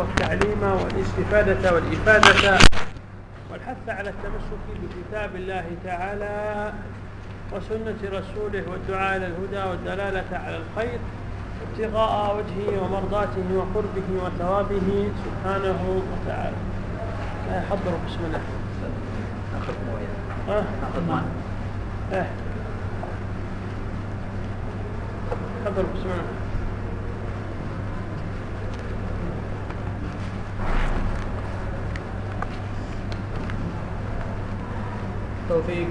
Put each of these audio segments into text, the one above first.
والتعليم والاستفادة والإفادة والحث على التمسك بكتاب الله تعالى وسنة رسوله والدعاء إلى الهدى والدلالة على الخير ابتغاء وجهه ومرضاته وقربه وثوابه سبحانه وتعالى. حضروا بسم الله. ناخذ مويه. ناخذ ماء إيه. حضروا بسم الله. توفيق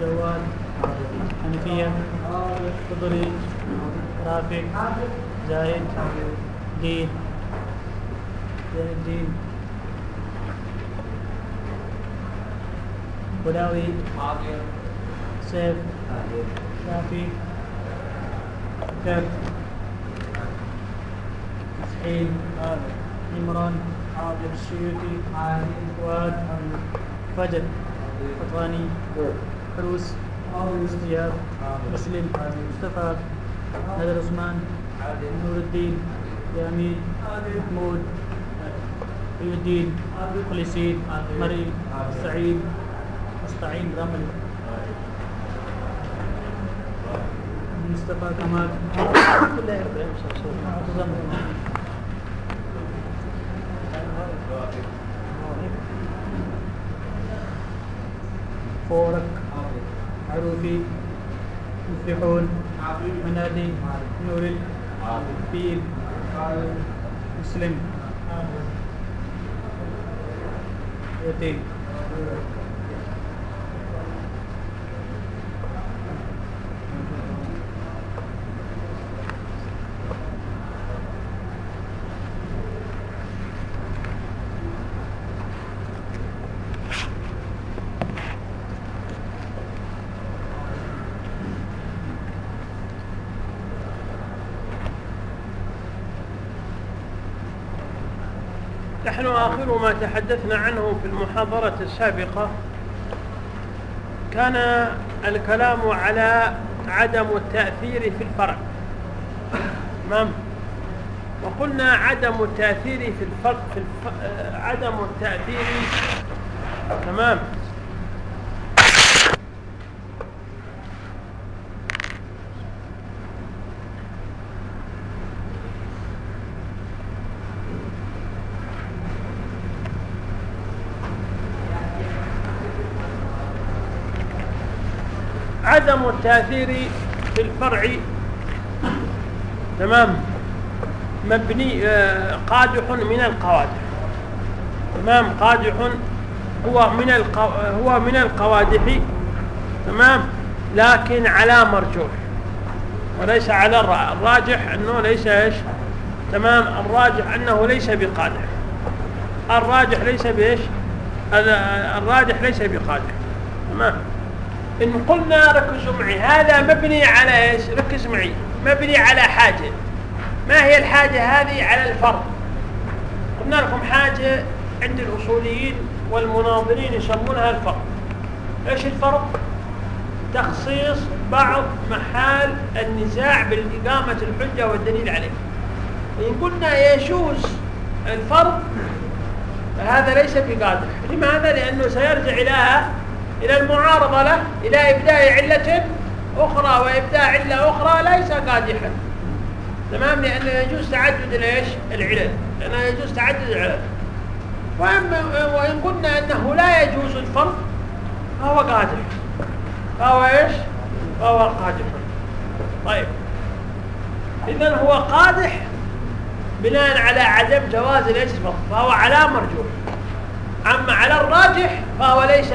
جواد حنفية خضري رافق زاهد دين. زين الدين بلاوي سيف شافي كرت مسحيل عمران السيوطي فؤاد فجر. قطواني حروس استجاب مسلم مصطفى هذا عثمان نور الدين يامين محمود محي الدين خليسين مريم سعيد مستعين رمل. مصطفى كمال. كلها عروفي مفلحون منادي نور البير مسلم. يتيم. نحن آخر ما تحدثنا عنه في المحاضرة السابقة. كان الكلام على عدم التأثير في الفرع تمام؟ وقلنا عدم التأثير في الفرق في الف... آه، عدم التأثير تمام؟ عدم التأثير في الفرع. تمام؟ مبني آه، قادح من القوادح. تمام؟ قادح هو من القو... هو من القوادح. تمام؟ لكن على مرجوح. وليس على الرا- الراجح أنه ليس إيش؟ تمام؟ الراجح أنه ليس بقادح. الراجح ليس بإيش؟ ال- الراجح ليس بقادح. تمام؟ إن قلنا ركزوا معي هذا مبني على إيش؟ ركز معي مبني على حاجة. ما هي الحاجة هذه؟ على الفرض. قلنا لكم حاجة عند الأصوليين والمناظرين يسمونها الفرض. إيش الفرض؟ تخصيص بعض محال النزاع بالإقامة الحجة والدليل عليه. إن قلنا يجوز الفرض فهذا ليس بقادح لماذا؟ لأنه سيرجع إلى إلى المعارضة له إلى إبداء علة أخرى وإبداء علة أخرى ليس قادحا. تمام؟ لأنه يجوز تعدد الإيش العلل. لأنه يجوز تعدد العلل. وأما وإن قلنا أنه لا يجوز الفرض فهو قادح. فهو إيش؟ فهو قادح. طيب. إذا هو قادح بناء على عدم جواز الإيش الفرض فهو على مرجوح. أما على الراجح فهو ليس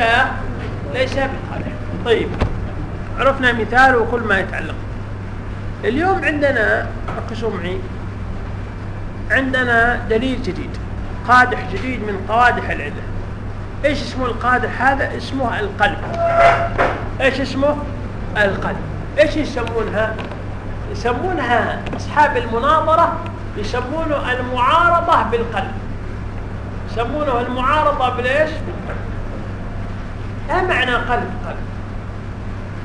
ليس بقادح طيب عرفنا مثال وكل ما يتعلق. اليوم عندنا ركزوا معي عندنا دليل جديد قادح جديد من قوادح العلة. إيش اسمه القادح هذا؟ اسمه القلب. إيش اسمه؟ القلب. إيش يسمونها؟ يسمونها أصحاب المناظرة يسمونه المعارضة بالقلب. يسمونه المعارضة بالإيش؟ بالقلب ما معنى قلب؟ قلب.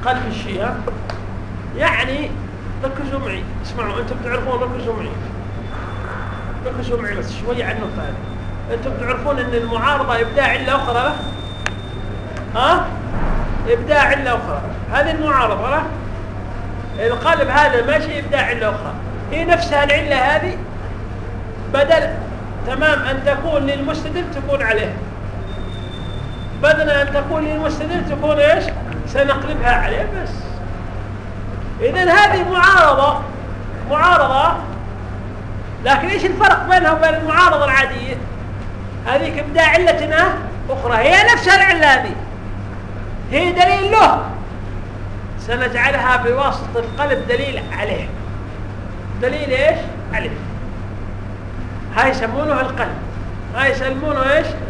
قلب الشيء. ها؟ يعني ركزوا معي اسمعوا أنتم تعرفون ركزوا معي ركزوا معي بس شوي عنه فهم أنتم تعرفون إن المعارضة إبداع عله أخرى؟ ها؟ إبداع عله أخرى. هذه المعارضة له القلب هذا ماشي إبداع عله أخرى. هي نفسها العلة هذه بدل تمام أن تكون للمستدل تكون عليه. بدل أن تكون للمستدل تكون إيش؟ سنقلبها عليه بس. اذا هذه معارضة معارضة. لكن إيش الفرق بينها وبين المعارضة العادية؟ هذيك إبداع علتنا أخرى. هي نفسها العله هذه هي دليل له. سنجعلها بواسطه القلب دليل عليه. دليل إيش؟ عليه. هاي يسمونه القلب. هاي يسمونه القلب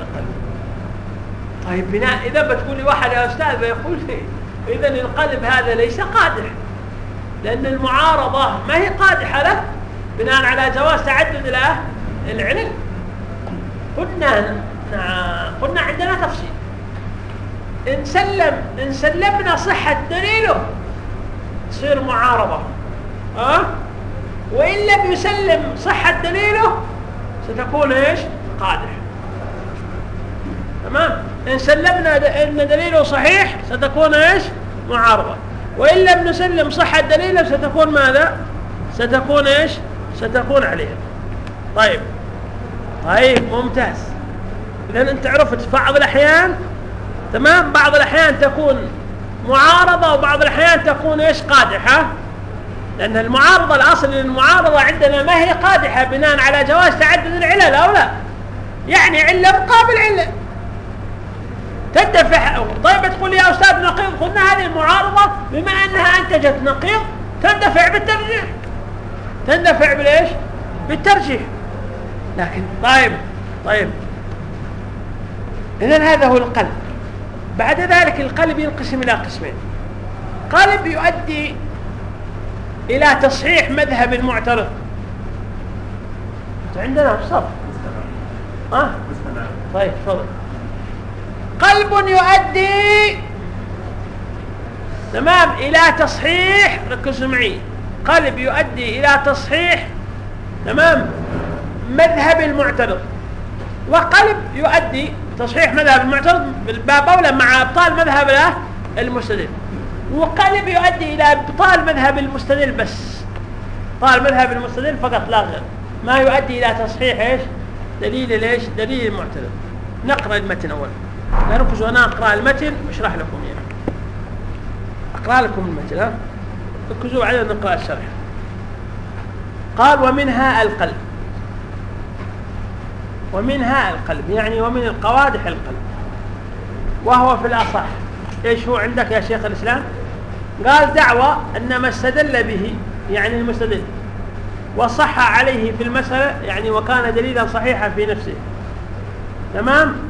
طيب بناء إذا بتقولي واحد يا أستاذ بيقول لي اذا القلب هذا ليس قادح لأن المعارضة ما هي قادحة له بناء على جواز تعدد العلل قلنا قلنا عندنا تفصيل. إن سلم إن سلمنا صحة دليله تصير معارضة. ها؟ أه؟ وإن لم يسلم صحة دليله ستكون إيش؟ قادح تمام؟ إن سلمنا إن دليله صحيح ستكون إيش؟ معارضة. وإن لم نسلم صحه دليله ستكون ماذا؟ ستكون إيش؟ ستكون عليها. طيب. طيب ممتاز. اذا أنت عرفت بعض الأحيان تمام؟ بعض الأحيان تكون معارضة وبعض الأحيان تكون إيش؟ قادحة. لأن المعارضة الأصل المعارضة عندنا ما هي قادحة بناء على جواز تعدد العلل أو لا؟ يعني علة مقابل علة. تندفع طيب تقول يا أستاذ نقيض قلنا هذه المعارضة بما أنها أنتجت نقيض تندفع بالترجيح. تندفع بالإيش؟ بالترجيح. لكن طيب طيب. اذا هذا هو القلب. بعد ذلك القلب ينقسم إلى قسمين. قلب يؤدي إلى تصحيح مذهب المعترض. عندنا صف ها طيب تفضل. قلب يؤدي. تمام؟ إلى تصحيح ركزوا معي. قلب يؤدي إلى تصحيح. تمام؟ مذهب المعترض. وقلب يؤدي تصحيح مذهب المعترض بالباب أولى مع أبطال مذهب المستدل. وقلب يؤدي إلى أبطال مذهب المستدل بس. أبطال مذهب المستدل فقط لا غير. ما يؤدي إلى تصحيح إيش؟ دليل ليش دليل المعترض. نقرأ المتن اولا. لا ركزوا أنا أقرأ المتن واشرح لكم يعني. أقرأ لكم المتن ها؟ ركزوا على نقرأ الشرح. قال ومنها القلب. ومنها القلب يعني ومن القوادح القلب. وهو في الأصح. إيش هو عندك يا شيخ الإسلام؟ قال دعوة أن ما استدل به يعني المستدل. وصح عليه في المسألة يعني وكان دليلا صحيحا في نفسه. تمام؟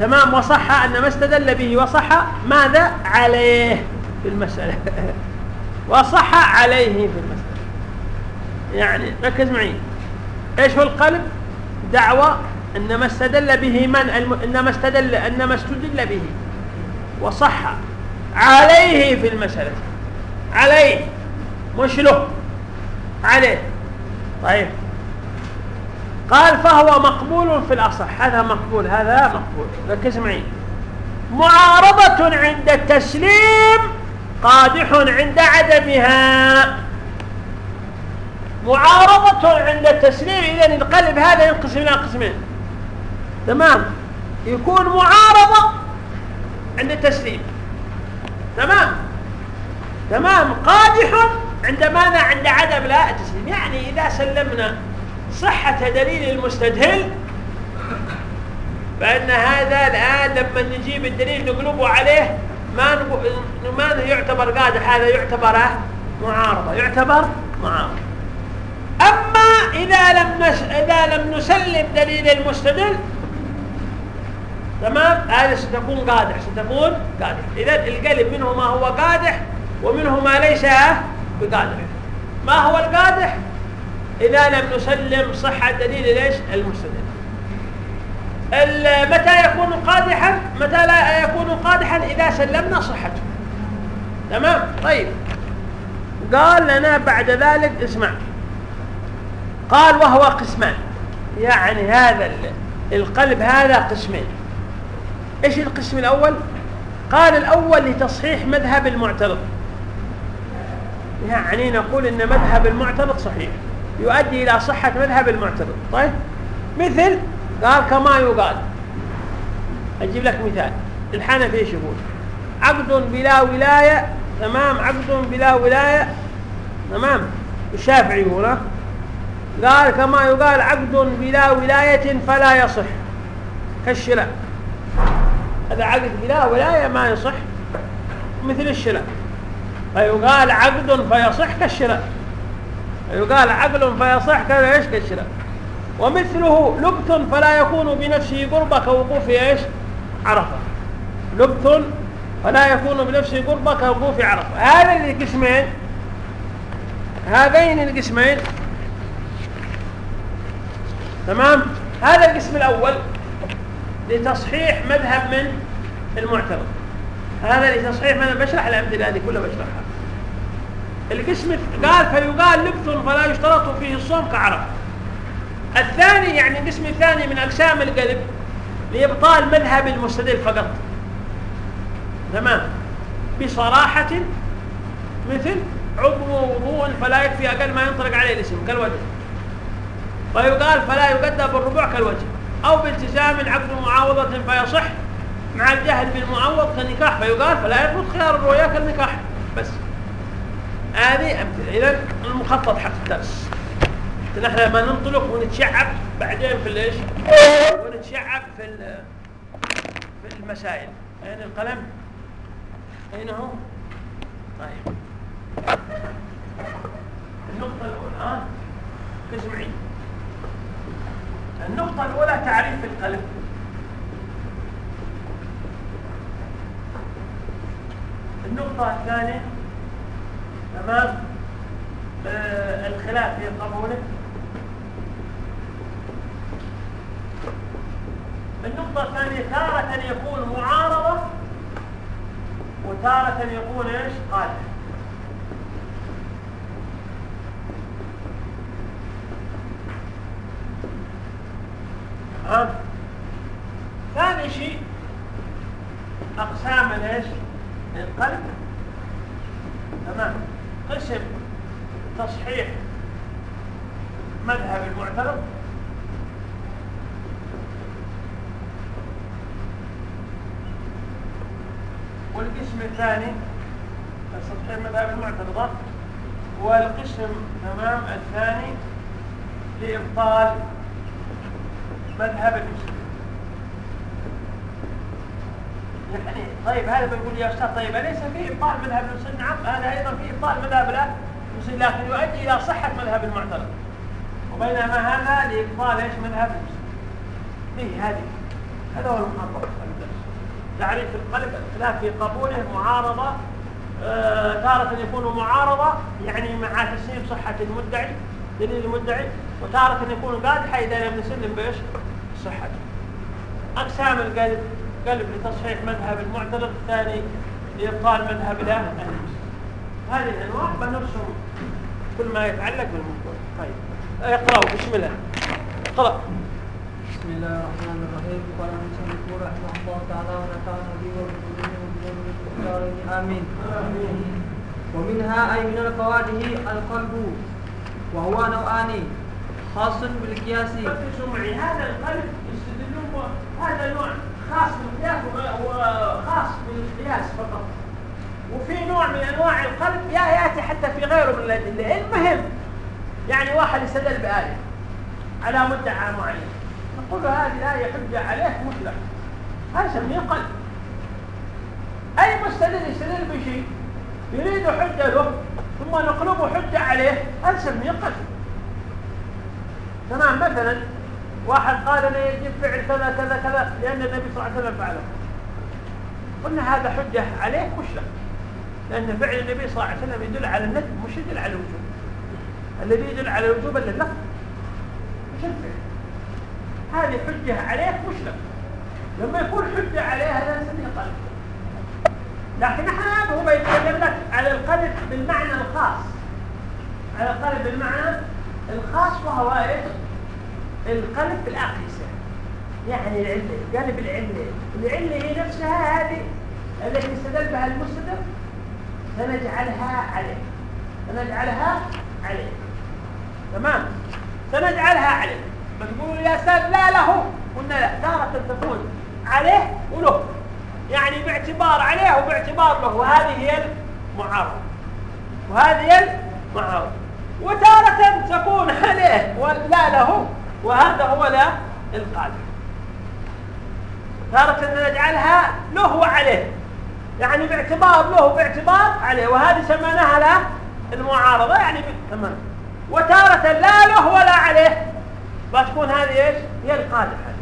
تمام وصح أن ما استدل به وصح ماذا؟ عليه في المسألة. وصح عليه في المسألة. يعني ركز معي. إيش هو القلب؟ دعوى أن ما استدل به من؟ الم... انما استدل انما استدل به. وصح عليه في المسألة. عليه. مش له. عليه. طيب. قال فهو مقبول في الأصح. هذا مقبول هذا مقبول. ركز معي. معارضة عند التسليم قادح عند عدمها. معارضة عند التسليم إذا القلب هذا ينقسم إلى قسمين تمام؟ يكون معارضة عند التسليم. تمام؟ تمام؟ قادح عند ماذا؟ عند عدم لا التسليم. يعني إذا سلمنا صحة دليل المستدهل فإن هذا الآن لما نجيب الدليل نقلبه عليه ما ما يعتبر قادح هذا يعتبر معارضة يعتبر معارضة. أما إذا لم نس... إذا لم نسلم دليل المستدل تمام؟ هذا ستكون قادح ستكون قادح إذا القلب منه ما هو قادح ومنه ما ليس بقادح. ما هو القادح؟ إذا لم نسلم صحة دليل ليش المستدل متى يكون قادحا؟ متى لا يكون قادحا إذا سلمنا صحته. تمام؟ طيب. قال لنا بعد ذلك اسمع. قال وهو قسمان. يعني هذا ال- القلب هذا قسمين. إيش القسم الأول؟ قال الأول لتصحيح مذهب المعترض. يعني نقول إن مذهب المعترض صحيح. يؤدي إلى صحة مذهب المعترض طيب. مثل قال كما يقال. أجيب لك مثال. الحنفي يقول؟ عقد بلا ولاية تمام؟ عقد بلا ولاية تمام؟ الشافعي ها؟ قال كما يقال عقد بلا ولاية فلا يصح. كالشراء هذا عقد بلا ولاية ما يصح. مثل الشراء فيقال عقد فيصح كالشراء يقال عقل فيصح كذا إيش كالشراء ومثله لبث فلا يكون بنفسه قربة كوقوف إيش؟ عرفة. لبث فلا يكون بنفسه قربة كوقوف عرفة. هذا القسمين هذين القسمين تمام؟ هذا القسم الأول لتصحيح مذهب من؟ المعترض هذا لتصحيح مذهب. بشرح الأمثلة هذه كلها بشرحها. القسم قال فيقال لبث فلا يشترط فيه الصوم كعرف الثاني يعني القسم الثاني من أقسام القلب لإبطال مذهب المستدل فقط. تمام؟ بصراحة مثل عضو وضوء فلا يكفي أقل ما ينطلق عليه الاسم كالوجه. فيقال فلا يقدى بالربع كالوجه. أو بالتزام عقد معاوضة فيصح مع الجهل بالمعوض كالنكاح فيقال فلا يثبت خيار الرؤيا كالنكاح. بس. هذه إذا المخطط حق الدرس. نحن لما ننطلق ونتشعب بعدين في الإيش؟ ونتشعب في في المسائل. أين القلم؟ أين هو طيب. النقطة الأولى ها قسم عيد النقطة الأولى تعريف القلب النقطة الثانية تمام؟ آه الخلاف في قبوله النقطة الثانية تارة يكون معارضة وتارة يكون إيش؟ قادر تمام ثاني شيء أقسام الايش القلب تمام قسم تصحيح مذهب المعترض والقسم الثاني تصحيح مذهب المعترضة والقسم تمام الثاني لإبطال مذهب المسلمين. يعني طيب هذا بنقول يا أستاذ طيب أليس في إبطال مذهب المسلمين؟ نعم هذا أيضا في إبطال مذهب المسلمين لكن يؤدي إلى صحة مذهب المعترض. وبينما هذا لإبطال إيش؟ مذهب المسلمين. فيه هذه؟ هذا هو المخطط تعريف القلب الخلاف في قبوله معارضة آه تارة يكون معارضة يعني مع تسليم صحة المدعي دليل المدعي وتارة يكون قادحة إذا لم يسلم بإيش؟ صحته أقسام القلب قلب لتصحيح مذهب المعترض الثاني لإبطال مذهب الأهل. هذه الأنواع بنرسم كل ما يتعلق بالموضوع. طيب. اقرأوا بسم الله. اقرأ بسم الله الرحمن الرحيم. قال الله تعالى ونفعنا به امين ومنها اي من القواده القلب وهو نوعان خاص بالقياس هذا القلب هذا نوع خاص بالقياس وخاص بالقياس فقط وفي نوع من أنواع القلب يا ياتي حتى في غيره من الأدلة. المهم يعني واحد يستدل بآية على مدعى معين نقول هذه الآية حجة عليك مطلق. هذا يسميه قلب. أي مستدل يستدل بشيء؟ يريد حجة له ثم نقلبه حجة عليه هذا يسميه قلب. تمام مثلا واحد قال لا يجب فعل كذا كذا كذا لأن النبي صلى الله عليه وسلم فعله. قلنا هذا حجة عليه مش له. لأن فعل النبي صلى الله عليه وسلم يدل على الندب مش يدل على الوجوب. الذي يدل على الوجوب الا اللفظ مش الفعل. هذه حجة عليك مش له. لما يكون حجة عليه هذا نسميه قلب لكن إحنا هو بيتكلم لك على القلب بالمعنى الخاص. على القلب بالمعنى الخاص وهو إيش؟ القلب بالأقيسة يعني العلة قلب العلة العلة هي نفسها هذه التي استدل بها المستدل سنجعلها عليه. سنجعلها عليه. تمام؟ سنجعلها عليه. بتقولوا يا سيد لا له. قلنا لا. تارة تكون عليه وله يعني باعتبار عليه وباعتبار له. وهذه هي المعارضة. وهذه هي المعارضة. وتارة تكون عليه ولا له. وهذا هو لا القادر تارة نجعلها له وعليه. يعني باعتبار له باعتبار عليه. وهذه سميناها له المعارضة. يعني تمام وتارة لا له ولا عليه. بتكون هذه إيش؟ هي القادحة.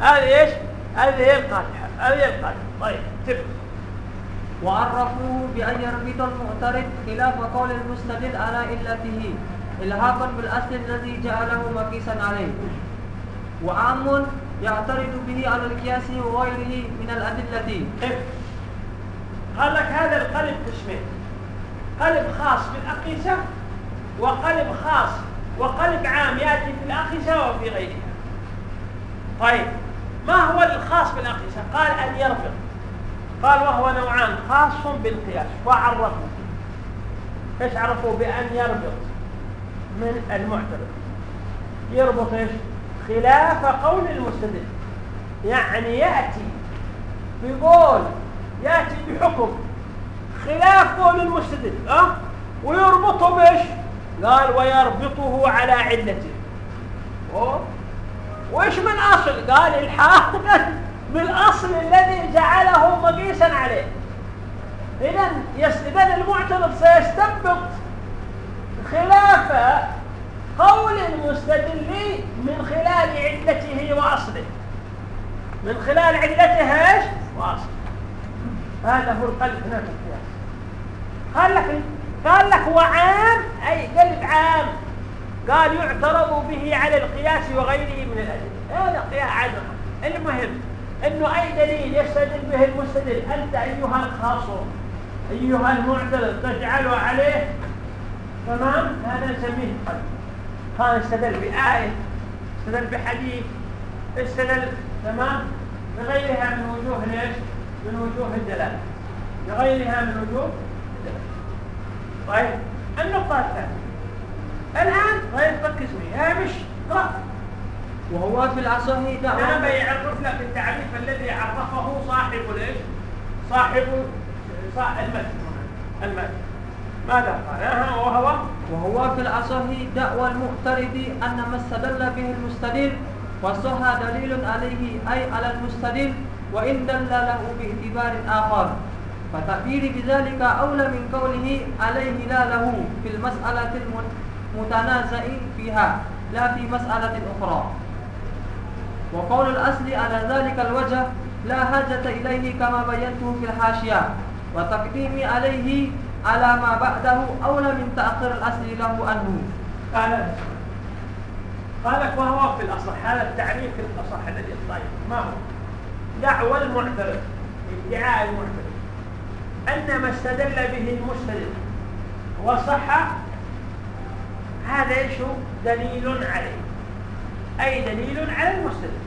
هذه إيش؟ هذه هي القادحة هذه هي القادحة. طيب تفهم. وعرفوه بأن يربط المعترض خلاف قول المستدل على علته إلهاقا بالأصل الذي جعله مقيسا عليه. وعام يعترض به على القياس وغيره من الأدلة. قال لك هذا القلب قسمين قلب خاص بالأقيسة وقلب خاص وقلب عام يأتي في الأقيسة وفي غيرها. طيب. ما هو الخاص بالأقيسة قال أن يرفض. قال وهو نوعان خاص بالقياس. وعرفوا إيش عرفوا بأن يربط من المعترض. يربط إيش؟ خلاف قول المستدل. يعني يأتي بقول يأتي بحكم خلاف قول المستدل أه؟ ويربطه بإيش؟ قال ويربطه على علته. وإيش من أصل؟ قال الحاق بالأصل الذي جعله مقيسا عليه. إذا إذا المعترض سيستنبط خلاف قول المستدل من خلال علته وأصله. من خلال علته إيش؟ وأصله. هذا هو القلب هنا في القياس. قال لك قال لك هو عام؟ أي قلب عام. قال يعترض به على القياس وغيره من الأدلة. هذا قياس عدم المهم إنه أي دليل يستدل به المستدل؟ أنت أيها الخاصم أيها المعترض تجعله عليه؟ تمام؟ هذا نسميه قلب. هذا استدل بآية استدل بحديث استدل تمام؟ بغيرها من وجوه ليش؟ من وجوه الدلالة بغيرها من وجوه الدلالة طيب النقطة الثانية. الآن غير تركز معي. هامش قرأ وهو في الأصح دعوة. أنا بيعرف لك التعريف الذي عرفه صاحب ليش؟ صاحب المتن المتن ماذا قال؟ وهو؟ وهو في الأصح دعوى المعترض أن ما استدل به المستدل وصح دليل عليه أي على المستدل وإن دل له باعتبار آخر. فتعبير بذلك أولى من قوله عليه لا له في المسألة المتنازع فيها لا في مسألة أخرى. وقول الأصل على ذلك الوجه لا حاجة إليه كما بينته في الحاشية. وتقديمي عليه على ما بعده أولى من تأخر الأصل له عنه. قال قالك وهو في الأصح هذا التعريف في الأصح الذي طيب ما هو؟ دعوى المعترض ادعاء المعترض أن ما استدل به المستدل وصح هذا إيش دليل عليه. أي دليل على المستدل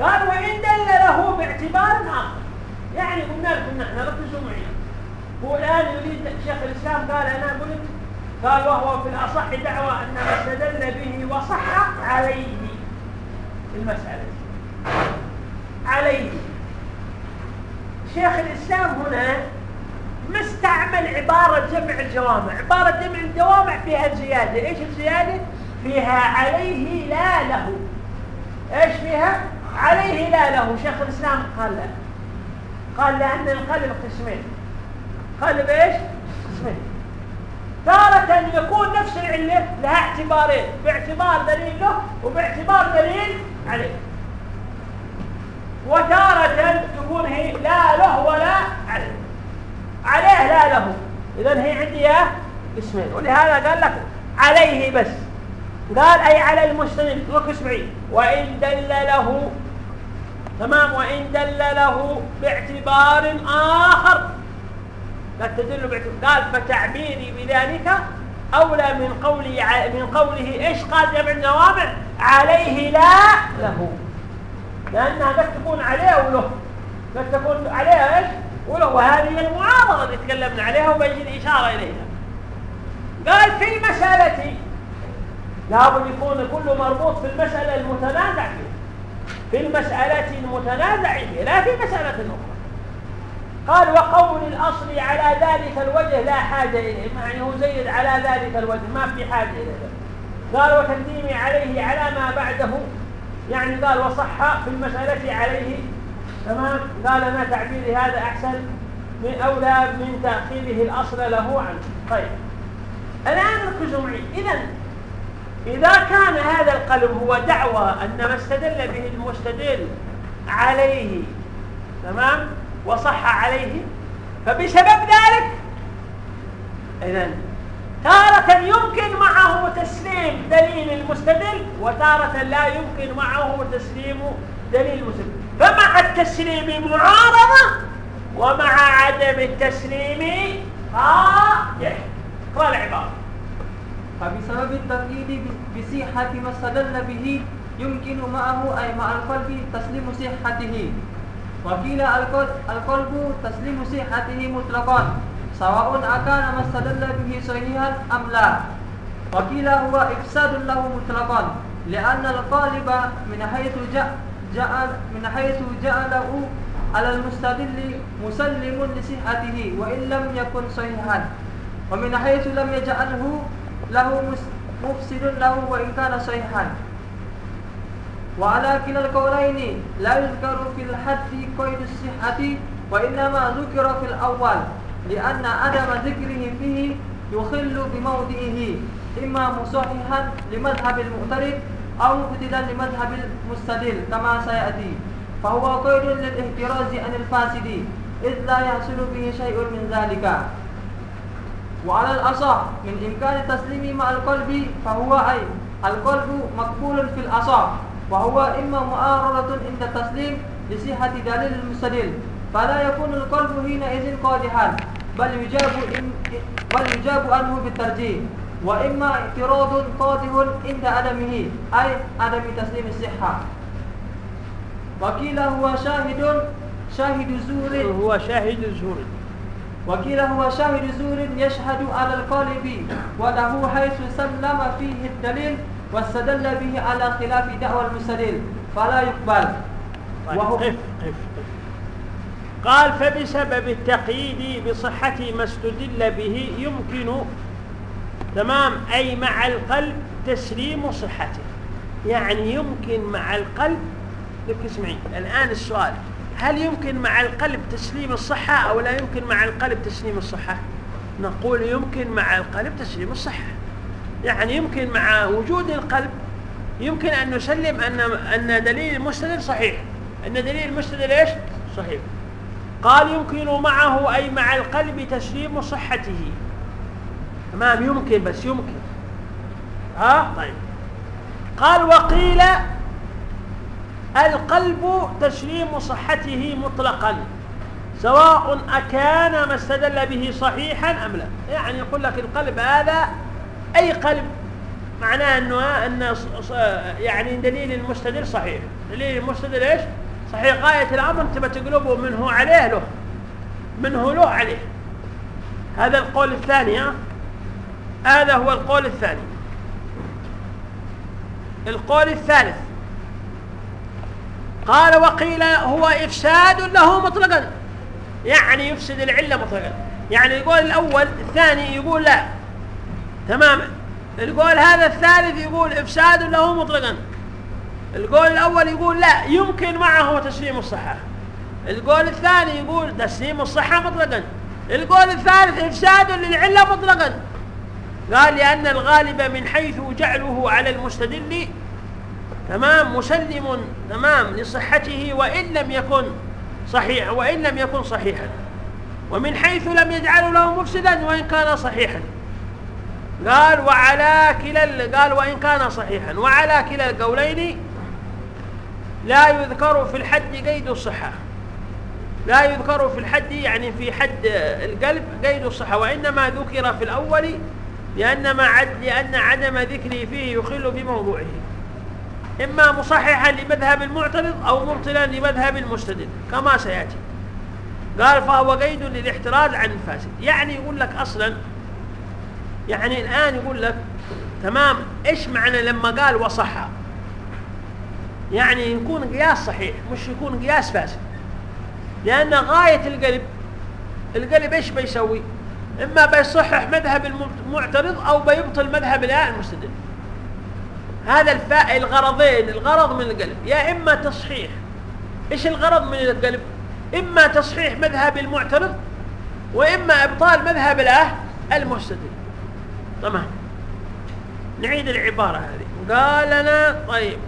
قال وإن دل له باعتبار آخر يعني قلنا لكم نحن ركزوا معي. هو الآن يريد شيخ الإسلام قال أنا قلت قال وهو في الأصح دعوى أن ما استدل به وصح عليه. المسألة. عليه. شيخ الإسلام هنا ما استعمل عبارة جمع الجوامع. عبارة جمع الجوامع فيها زيادة إيش الزيادة؟ فيها عليه لا له. إيش فيها؟ عليه لا له. شيخ الإسلام قال لا قال لأن القلب قسمين. قلب إيش قسمين. تارة يكون نفس العلة لها اعتبارين. باعتبار دليل له وباعتبار دليل عليه. وتارة تكون هي لا له ولا عليه. عليه لا له. إذا هي عندي يا اسمين ولهذا قال لك عليه بس. قال أي على المستند ركز معي وإن دل له تمام؟ وإن دل له باعتبار آخر. لا تدل باعتبار قال فتعبيري بذلك أولى من قوله من قوله إيش قال جمع النوامع؟ عليه لا له. لأنها قد تكون عليه وله. قد تكون عليها إيش؟ وهذه المعارضة اللي تكلمنا عليها وبيجي الإشارة إليها. قال في المسألة لابد يكون كله مربوط في المسألة المتنازع فيها. في المسألة المتنازع فيها لا في مسألة أخرى. قال وقول الأصل على ذلك الوجه لا حاجة إليه. يعني هو زيد على ذلك الوجه ما في حاجة إليه. قال وتقديمي عليه على ما بعده. يعني قال وصح في المسألة عليه تمام؟ قال أنا تعبيري هذا أحسن من أولى من تأخيره الأصل له عنه. طيب. الآن ركزوا معي. إذا إذا كان هذا القلب هو دعوى أن ما استدل به المستدل عليه تمام؟ وصح عليه. فبسبب ذلك إذا تارة يمكن معه تسليم دليل المستدل وتارة لا يمكن معه تسليم دليل المستدل. فمع التسليم معارضة ومع عدم التسليم قاطع اقرأ العبارة فبسبب التقييد بصحة ما استدل به يمكن معه أي مع القلب تسليم صحته. وقيل القلب تسليم صحته مطلقا سواء أكان ما استدل به صحيحا أم لا. وقيل هو إفساد له مطلقا لأن القالب من حيث جعل من حيث جعله على المستدل مسلم لصحته وإن لم يكن صحيحا. ومن حيث لم يجعله له مفسد له وإن كان صحيحا. وعلى كلا القولين لا يذكر في الحد قيد الصحة وإنما ذكر في الأول لأن عدم ذكره فيه يخل بموضعه إما مصححا لمذهب المعترض أو مبتدا لمذهب المستدل كما سيأتي فهو قيد للاحتراز عن الفاسد إذ لا يحصل به شيء من ذلك. وعلى الأصح من إمكان التسليم مع القلب فهو أي القلب مقبول في الأصح وهو إما معارضة عند التسليم لصحة دليل المستدل فلا يكون القلب حينئذ قادحا بل يجاب بل يجاب عنه بالترجيح. وإما اعتراض قادح عند عدمه أي عدم تسليم الصحة. وكيل هو شاهد شاهد زور. هو شاهد زور. وكيل هو شاهد زور يشهد على القالب وله حيث سلم فيه الدليل واستدل به على خلاف دعوى المستدل فلا يقبل. طيب وهو قف قف قال فبسبب التقييد بصحة ما استدل به يمكن تمام؟ أي مع القلب تسليم صحته. يعني يمكن مع القلب لك اسمعي الآن السؤال هل يمكن مع القلب تسليم الصحة أو لا يمكن مع القلب تسليم الصحة؟ نقول يمكن مع القلب تسليم الصحة. يعني يمكن مع وجود القلب يمكن أن نسلم أن أن دليل المستدل صحيح. أن دليل المستدل إيش؟ صحيح. قال يمكن معه أي مع القلب تسليم صحته. تمام يمكن بس يمكن. ها طيب. قال وقيل القلب تسليم صحته مطلقا سواء أكان ما استدل به صحيحا أم لا. يعني يقول لك القلب هذا أي قلب معناه أنه أن يعني دليل المستدل صحيح. دليل المستدل إيش؟ صحيح. غاية الأمر أنت بتقلبه منه عليه له منه له عليه. هذا القول الثاني ها؟ هذا هو القول الثاني. القول الثالث. قال وقيل هو إفساد له مطلقا. يعني يفسد العلة مطلقا. يعني يقول الأول الثاني يقول لا. تماما القول هذا الثالث يقول إفساد له مطلقا. القول الأول يقول لا يمكن معه تسليم الصحة. القول الثاني يقول تسليم الصحة مطلقا. القول الثالث إفساد للعلة مطلقا. قال لأن الغالب من حيث جعله على المستدل تمام مسلم تمام لصحته وإن لم يكن صحيح وإن لم يكن صحيحا. ومن حيث لم يجعل له مفسدا وإن كان صحيحا. قال وعلى كلا قال وإن كان صحيحا. وعلى كلا القولين لا يذكر في الحد قيد الصحة. لا يذكر في الحد يعني في حد القلب قيد الصحة وإنما ذكر في الأول لأن, ما عد لأن عدم ذكره فيه يخل بموضوعه إما مصححا لمذهب المعترض أو مبطلا لمذهب المستدل كما سيأتي. قال فهو قيد للاحتراز عن الفاسد. يعني يقول لك أصلا يعني الآن يقول لك تمام إيش معنى لما قال وصح؟ يعني يكون قياس صحيح مش يكون قياس فاسد. لأن غاية القلب القلب إيش بيسوي؟ إما بيصحح مذهب المعترض أو بيبطل مذهب المستدل. هذا الفاء الغرضين الغرض من القلب. يا إما تصحيح. إيش الغرض من القلب؟ إما تصحيح مذهب المعترض وإما إبطال مذهب الأه المستدل. تمام. نعيد العبارة هذه. قال لنا طيب.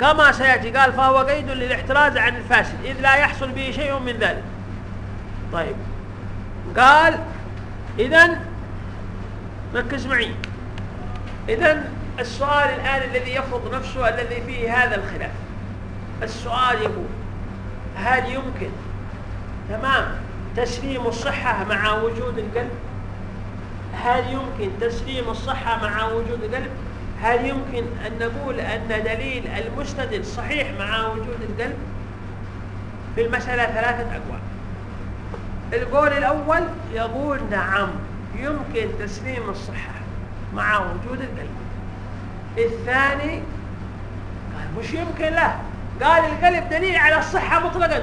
كما سيأتي قال فهو قيد للاحتراز عن الفاسد إذ لا يحصل به شيء من ذلك. طيب. قال إذا ركز معي. إذا السؤال الآن الذي يفرض نفسه الذي فيه هذا الخلاف. السؤال يقول هل يمكن تمام تسليم الصحة مع وجود القلب؟ هل يمكن تسليم الصحة مع وجود القلب؟ هل يمكن أن نقول أن دليل المستدل صحيح مع وجود القلب؟ في المسألة ثلاثة أقوال. القول الأول يقول نعم يمكن تسليم الصحة مع وجود القلب الثاني قال مش يمكن له قال القلب دليل على الصحة مطلقا.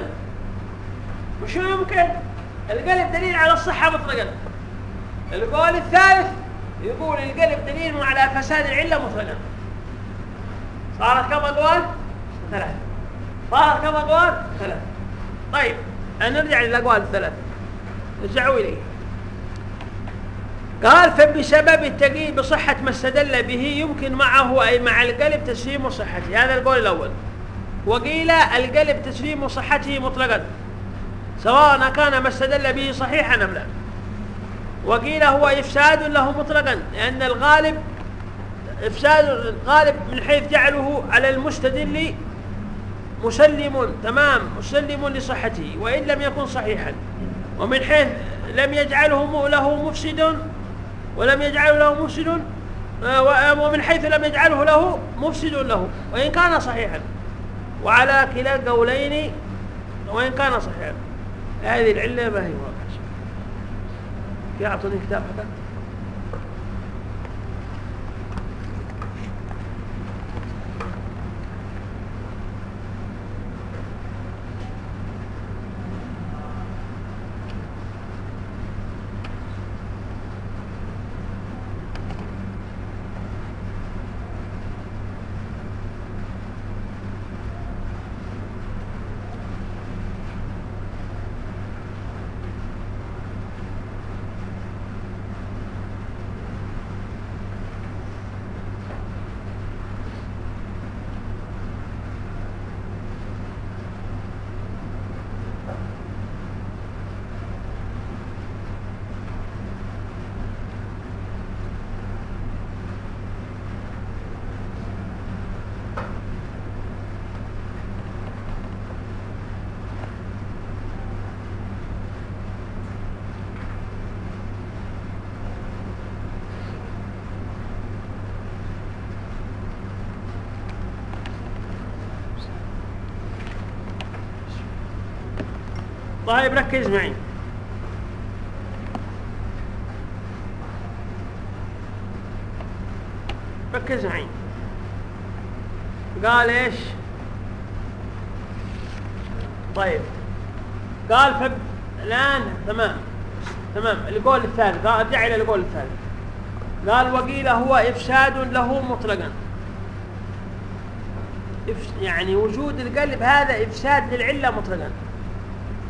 مش يمكن. القلب دليل على الصحة مطلقا. القول الثالث يقول القلب دليل على فساد العلة مطلقا. صارت كم أقوال؟ ثلاثة. صارت كم أقوال؟ ثلاثة. طيب نرجع للأقوال الثلاثة. ارجعوا إليه. قال فبسبب التقييد بصحة ما استدل به يمكن معه أي مع القلب تسليم صحته. هذا القول الأول. وقيل القلب تسليم صحته مطلقا. سواء كان ما استدل به صحيحا أم لا. وقيل هو إفساد له مطلقا. لأن الغالب إفساد الغالب من حيث جعله على المستدل مسلم تمام مسلم لصحته وإن لم يكن صحيحا. ومن حيث لم يجعله له مفسد ولم يجعله له مفسد آه، ومن حيث لم يجعله له مفسد له. وإن كان صحيحا. وعلى كلا القولين وإن كان صحيحا. هذه العلة ما هي واقعة. يعطوني كتاب حقك ركز معي. ركز معي. قال إيش؟ طيب. قال فب الآن تمام. تمام. القول الثالث. قال أرجع إلى القول الثالث. قال وقيل هو إفساد له مطلقا. يعني وجود القلب هذا إفساد للعلة مطلقا.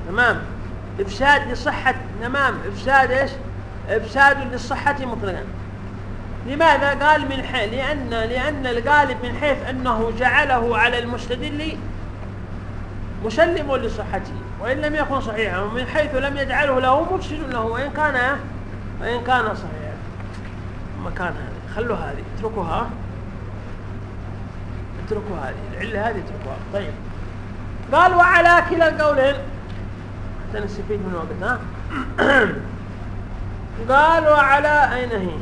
تمام. إفساد لصحة تمام إفساد إيش؟ إفساد للصحة مطلقا لماذا قال من حيث لأن لأن الغالب من حيث أنه جعله على المستدل مسلم لصحته وإن لم يكن صحيحا ومن حيث لم يجعله له مفسد له وإن كان وإن كان صحيحا. مكان هذه خلوا هذه اتركوها. اتركوا هذه العلة هذه اتركوها. طيب. قال وعلى كلا القولين نستفيد من الوقت ها؟ قال وعلى أين هي؟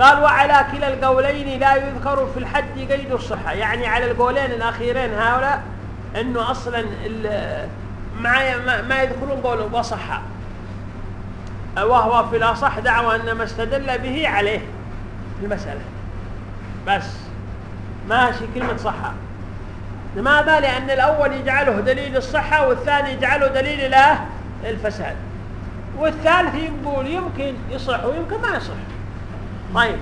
قال وعلى كلا القولين لا يذكر في الحد قيد الصحة. يعني على القولين الأخيرين هؤلاء أنه أصلا ما ما يذكرون قوله وصح. وهو في الأصح دعوى أن ما استدل به عليه المسألة. بس. ماشي كلمة صحة. لماذا؟ لأن الأول يجعله دليل الصحة والثاني يجعله دليل له الفساد. والثالث يقول يمكن يصح ويمكن ما يصح. طيب.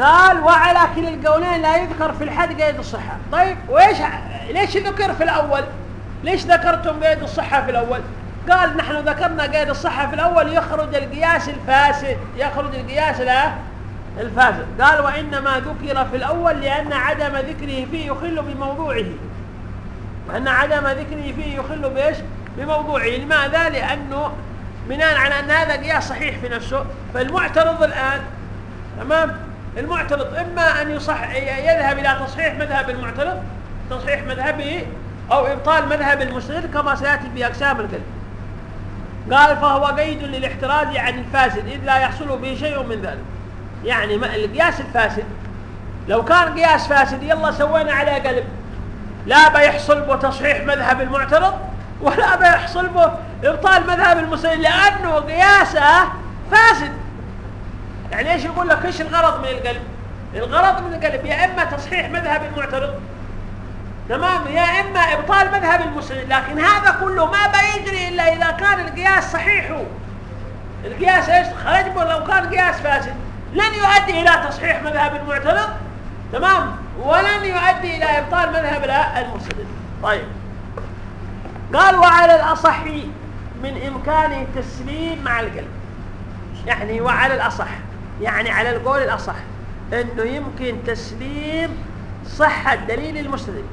قال وعلى كل القولين لا يذكر في الحد قيد الصحة. طيب وإيش ليش ذكر في الأول؟ ليش ذكرتم قيد الصحة في الأول؟ قال نحن ذكرنا قيد الصحة في الأول يخرج القياس الفاسد يخرج القياس لا الفاسد قال وإنما ذكر في الأول لأن عدم ذكره فيه يخل بموضوعه. وأن عدم ذكره فيه يخل بإيش؟ بموضوعه. لماذا؟ لأنه بناء على أن هذا قياس صحيح في نفسه. فالمعترض الآن تمام؟ المعترض إما أن يصح يذهب إلى تصحيح مذهب المعترض تصحيح مذهبه أو إبطال مذهب المستدل كما سيأتي في أقسام الكلمة قال فهو قيد للاحتراز عن الفاسد إذ لا يحصل به شيء من ذلك. يعني القياس الفاسد. لو كان قياس فاسد يلا سوينا عليه قلب. لا بيحصل به تصحيح مذهب المعترض ولا بيحصل به إبطال مذهب المسلمين لأنه قياسه فاسد. يعني إيش يقول لك؟ إيش الغرض من القلب؟ الغرض من القلب يا إما تصحيح مذهب المعترض تمام يا إما إبطال مذهب المسلمين. لكن هذا كله ما بيجري إلا إذا كان القياس صحيح. القياس إيش؟ خرج لو كان قياس فاسد. لن يؤدي إلى تصحيح مذهب المعترض تمام؟ ولن يؤدي إلى إبطال مذهب المسلمين طيب. قال وعلى الأصح من إمكانه التسليم مع القلب. يعني وعلى الأصح. يعني على القول الأصح. أنه يمكن تسليم صحة دليل المستدل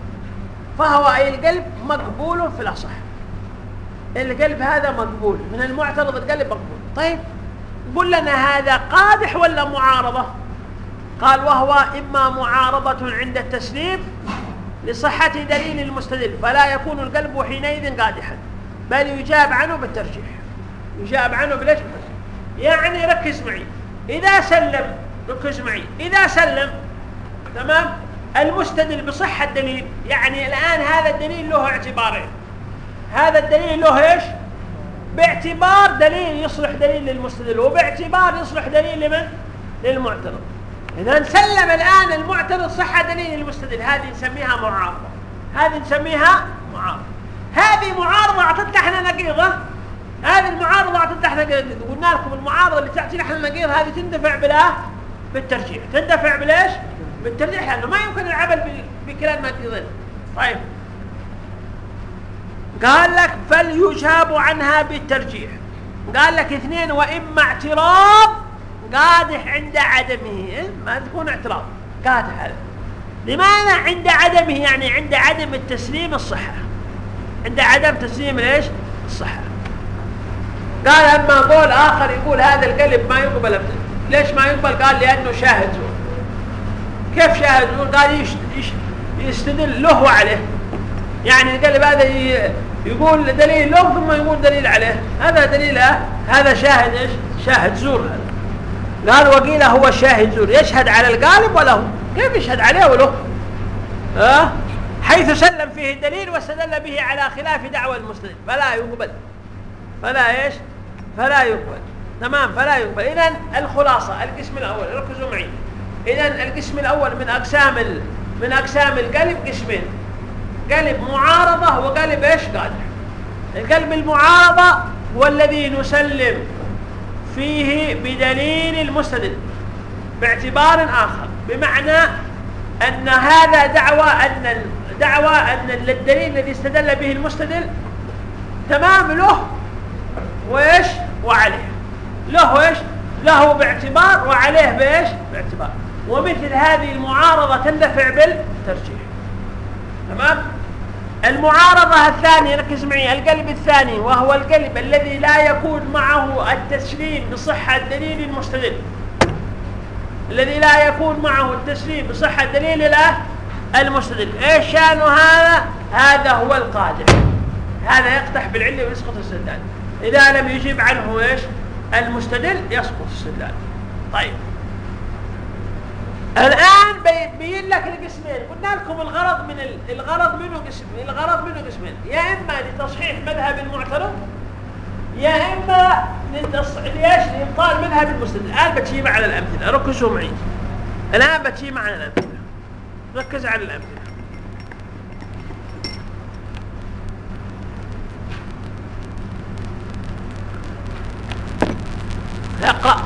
فهو أي القلب مقبول في الأصح. القلب هذا مقبول. من المعترض القلب مقبول. طيب. قل لنا هذا قادح ولا معارضة؟ قال وهو إما معارضة عند التسليم لصحة دليل المستدل فلا يكون القلب حينئذ قادحا بل يجاب عنه بالترجيح. يجاب عنه بليش يعني ركز معي إذا سلم ركز معي إذا سلم تمام؟ المستدل بصحة الدليل يعني الآن هذا الدليل له اعتبارين. هذا الدليل له إيش؟ باعتبار دليل يصلح دليل للمستدل وباعتبار يصلح دليل لمن؟ للمعترض. إذا سلم الآن المعترض صحه دليل المستدل هذه نسميها معارضة. هذه نسميها معارضة. هذه معارضة اعطت إحنا نقيضة. هذه المعارضة اعطت إحنا قلنا لكم المعارضة اللي تعطي إحنا نقيض هذه تندفع بلا بالترجيح. تندفع بليش؟ بالترجيح لأنه ما يمكن العمل بكلام نقيضين طيب. قال لك فليجاب عنها بالترجيح. قال لك اثنين وإما اعتراض قادح عند عدمه؟ ما تكون اعتراض قادح. هذا لماذا عند عدمه؟ يعني عند عدم التسليم الصحة. عند عدم تسليم ليش الصحة. قال أما قول آخر يقول هذا القلب ما يقبل ليش ما يقبل؟ قال لأنه شاهد. زور كيف شاهد؟ زور قال يستدل له وعليه. يعني القلب هذا يقول دليل له ثم يقول دليل عليه. هذا دليل هذا شاهد إيش؟ شاهد زور قال وقيل هو شاهد زور. يشهد على القالب ولا هو؟ كيف يشهد عليه وله أه؟ حيث سلم فيه الدليل واستدل به على خلاف دعوى المسلم. فلا يقبل. فلا إيش؟ فلا يقبل. تمام؟ فلا يقبل. اذا الخلاصة القسم الأول ركزوا معي. اذا القسم الأول من أقسام من أقسام القلب قسمين. قلب معارضة وقلب إيش قادح القلب المعارضة هو الذي نسلم فيه بدليل المستدل باعتبار آخر بمعنى أن هذا دعوى أن دعوى أن الدليل الذي استدل به المستدل تمام له وإيش؟ وعليه. له إيش؟ له باعتبار وعليه بإيش؟ باعتبار. ومثل هذه المعارضة تندفع بالترجيح. تمام؟ المعارضة الثانية ركز معي القلب الثاني وهو القلب الذي لا يكون معه التسليم بصحة دليل المستدل. الذي لا يكون معه التسليم بصحة دليل المستدل. إيش شأنه هذا؟ هذا هو القادر هذا يقتح بالعلة ويسقط السداد. إذا لم يجيب عنه إيش؟ المستدل يسقط السداد. طيب. الآن بيبين لك القسمين. قلنا لكم الغرض من الغرض منه قسم الغرض منه قسمين. يا إما لتصحيح مذهب المعترض يا إما ليش؟ لإبطال مذهب المستدل الآن بتجي على الأمثلة. ركزوا معي. الآن بتجي على الأمثلة. ركز على الأمثلة اقرأ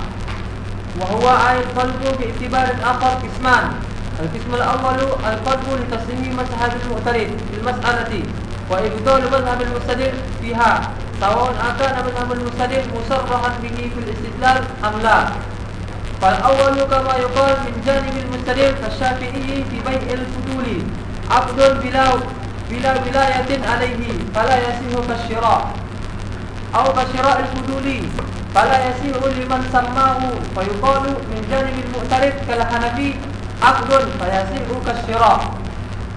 وهو القلب باعتبار آخر قسمان. القسم الأول القلب لتصحيح مذهب المعترض في المسألة وإبطال مذهب المستدل فيها سواء كان مذهب المستدل مصرحا به في الاستدلال أم لا. فالأول كما يقال من جانب المستدل كالشافعي في بيع الفضول عقد بلا بلا ولاية عليه فلا يصح كالشراء. أو كشراء الفضول فلا يسير لمن سماه. فيقال من جانب المؤترف كالحنفي عقد فيسير كالشراء.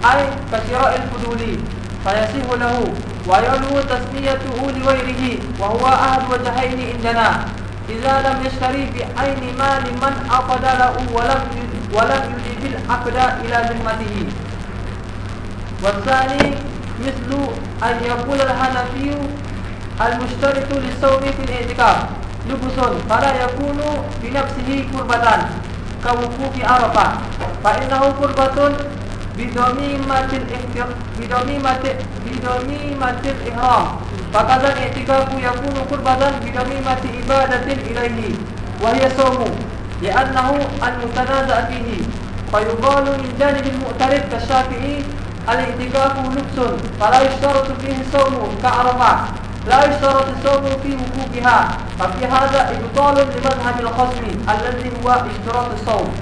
أي كشراء الفضولي فيسير له ويلو تسميته لغيره وهو أحد وجهين عندنا إذا لم يشتري بعين مال من عقد له ولم ولم يجيب العقد إلى ذمته. والثاني مثل أن يقول الحنفي المشترط للصوم في الاعتكاف لبس فلا يكون بنفسه قربة كوقوف عرفة. فإنه قربة بضميمة بضميمة بضميمة الإحرام. فكذا الاعتكاف يكون قربة بضميمة عبادة إليه وهي صوم لأنه المتنازع فيه. فيقال من جانب المؤترف كالشافعي الاعتكاف لبس فلا يشترط فيه الصوم كعرفة. لا يشترط الصوم في وقوفها ففي هذا إبطال لمذهب الخصم الذي هو اشتراط الصوم.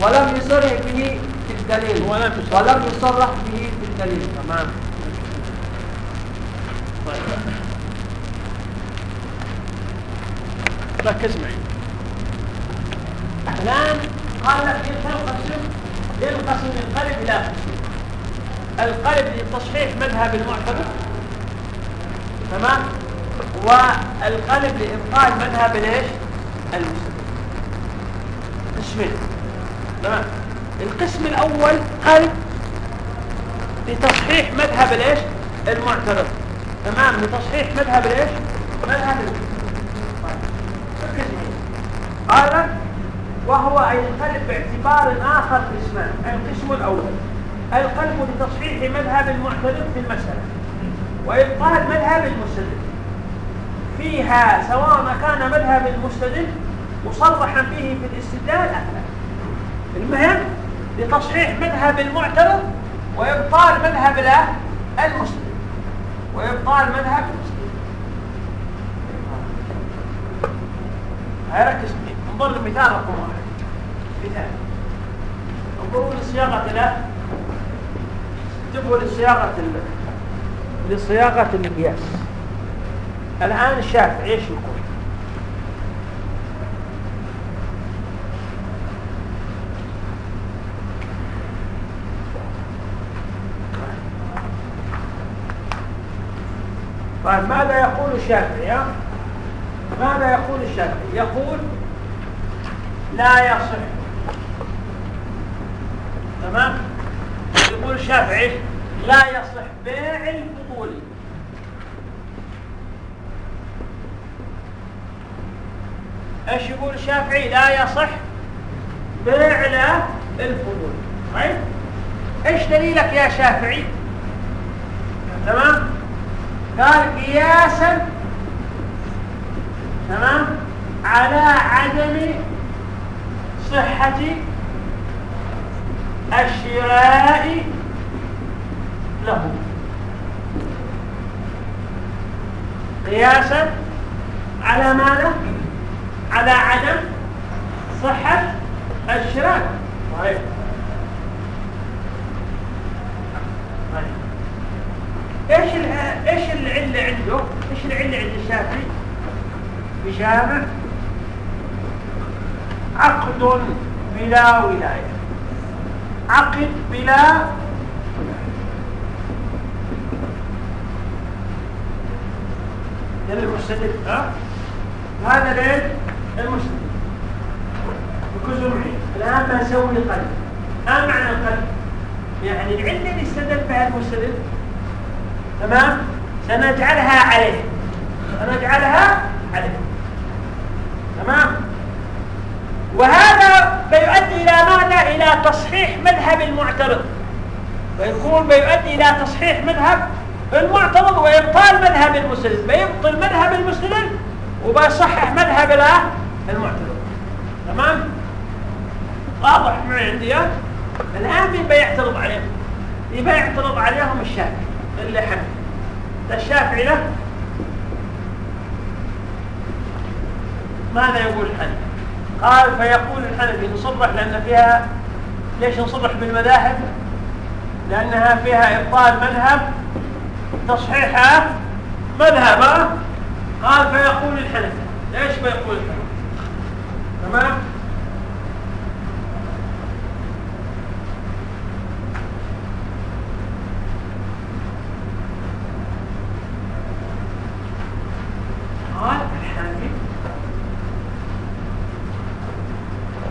ولم يصرح به في الدليل. ولم يصرح, ولم يصرح به في الدليل. تمام. طيب. ركز معي الآن قال لك ينقسم ينقسم القلب قسم القلب لتصحيح مذهب المعتبر. تمام؟ والقلب لإبقاء مذهب ليش؟ المسلم. قسمين تمام؟ القسم الأول قلب لتصحيح مذهب ليش؟ المعترض. تمام؟ لتصحيح مذهب ليش؟ مذهب قال وهو أي القلب باعتبار آخر قسمان القسم الأول. القلب لتصحيح مذهب المعترض في المسألة. وإبطال مذهب المستدل. فيها سواء ما كان مذهب المستدل مصرحا به في الاستدلال أم لا. المهم لتصحيح مذهب المعترض وإبطال مذهب المستدل. وإبطال مذهب المستدل. هيركز انظر المثال رقم واحد. مثال. انظروا لصياغة له انتبهوا لصياغة لصياغة القياس الآن الشافعي إيش يقول؟ طيب ماذا يقول الشافعي؟ ماذا يقول الشافعي؟ يقول لا يصح. تمام؟ يقول الشافعي لا يصح. بيع الفضول إيش يقول الشافعي؟ لا يصح بيع الفضول. طيب. إيش دليلك يا شافعي؟ تمام؟ قال قياسا تمام؟ على عدم صحة الشراء له. قياسا على ماذا؟ على عدم صحة الشراك. طيب إيش إيش العلة عنده؟ إيش العلة عند الشافعي؟ بشامة. عقد بلا ولاية. عقد بلا للمستدل ها؟ هذا ليه المستدل ركزوا معي الآن ما نسوي قلب. ما معنى القلب يعني العلة اللي استدل بها المستدل تمام؟ سنجعلها عليه. سنجعلها عليه. تمام؟ وهذا بيؤدي إلى ماذا؟ إلى تصحيح مذهب المعترض. فيكون بيؤدي إلى تصحيح مذهب المعترض وإبطال مذهب المستدل بيبطل مذهب المستدل وبيصحح مذهب المعترض تمام؟ واضح معي عندي الآن مين بيعترض عليهم؟ يبقى يعترض عليهم الشافعي اللي حنفي الشافعي له ماذا يقول الحنفي؟ قال فيقول الحنفي نصرح لأن فيها ليش نصرح بالمذاهب لأنها فيها إبطال مذهب تصحيح مذهب قال فيقول الحنفي ليش بيقول الحنفي تمام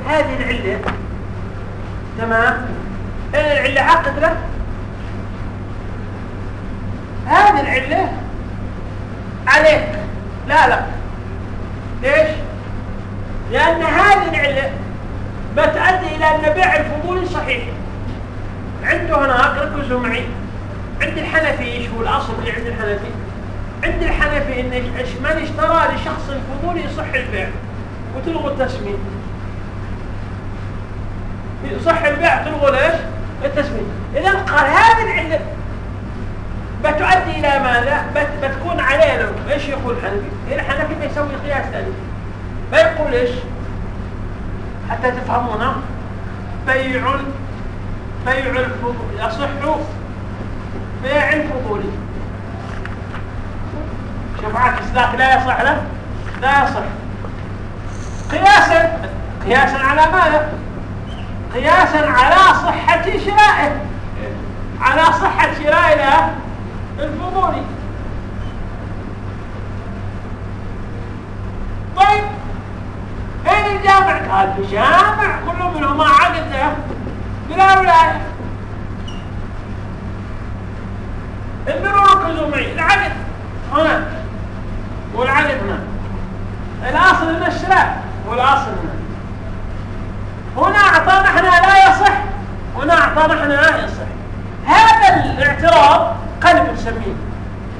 هذه العلة تمام العلة عقد له هذه العلة عليك لا لا ليش لأن هذه العلة بتؤدي إلى أن بيع الفضول صحيح عنده هناك ركزوا معي عند الحنفي إيش هو الأصل اللي عند الحنفي عند الحنفي ان من اشترى لشخص الفضول يصح البيع وتلغوا التسميه صح البيع تلغوا ليش التسميه اذا قال هذه العله بتؤدي إلى ماذا بت بتكون عليه إيش يقول الحنفي الحنفي بيسوي قياس ثاني بيقول إيش حتى تفهمونا بيع بيع الفضول يصح بيع الفضول شوف عكس ذاك لا يصح له لا يصح قياسا قياسا على ماذا قياسا على صحة شرائه على صحة شراء الفضولي طيب اين في جامع كل منهما عقد له بلا ولاية انظروا ركزوا معي العقد هنا. والعقد هنا. الأصل من الشراء. والأصل من هنا اعطانا إحنا لا يصح. هنا اعطانا إحنا لا يصح. هذا الاعتراض قلب نسميه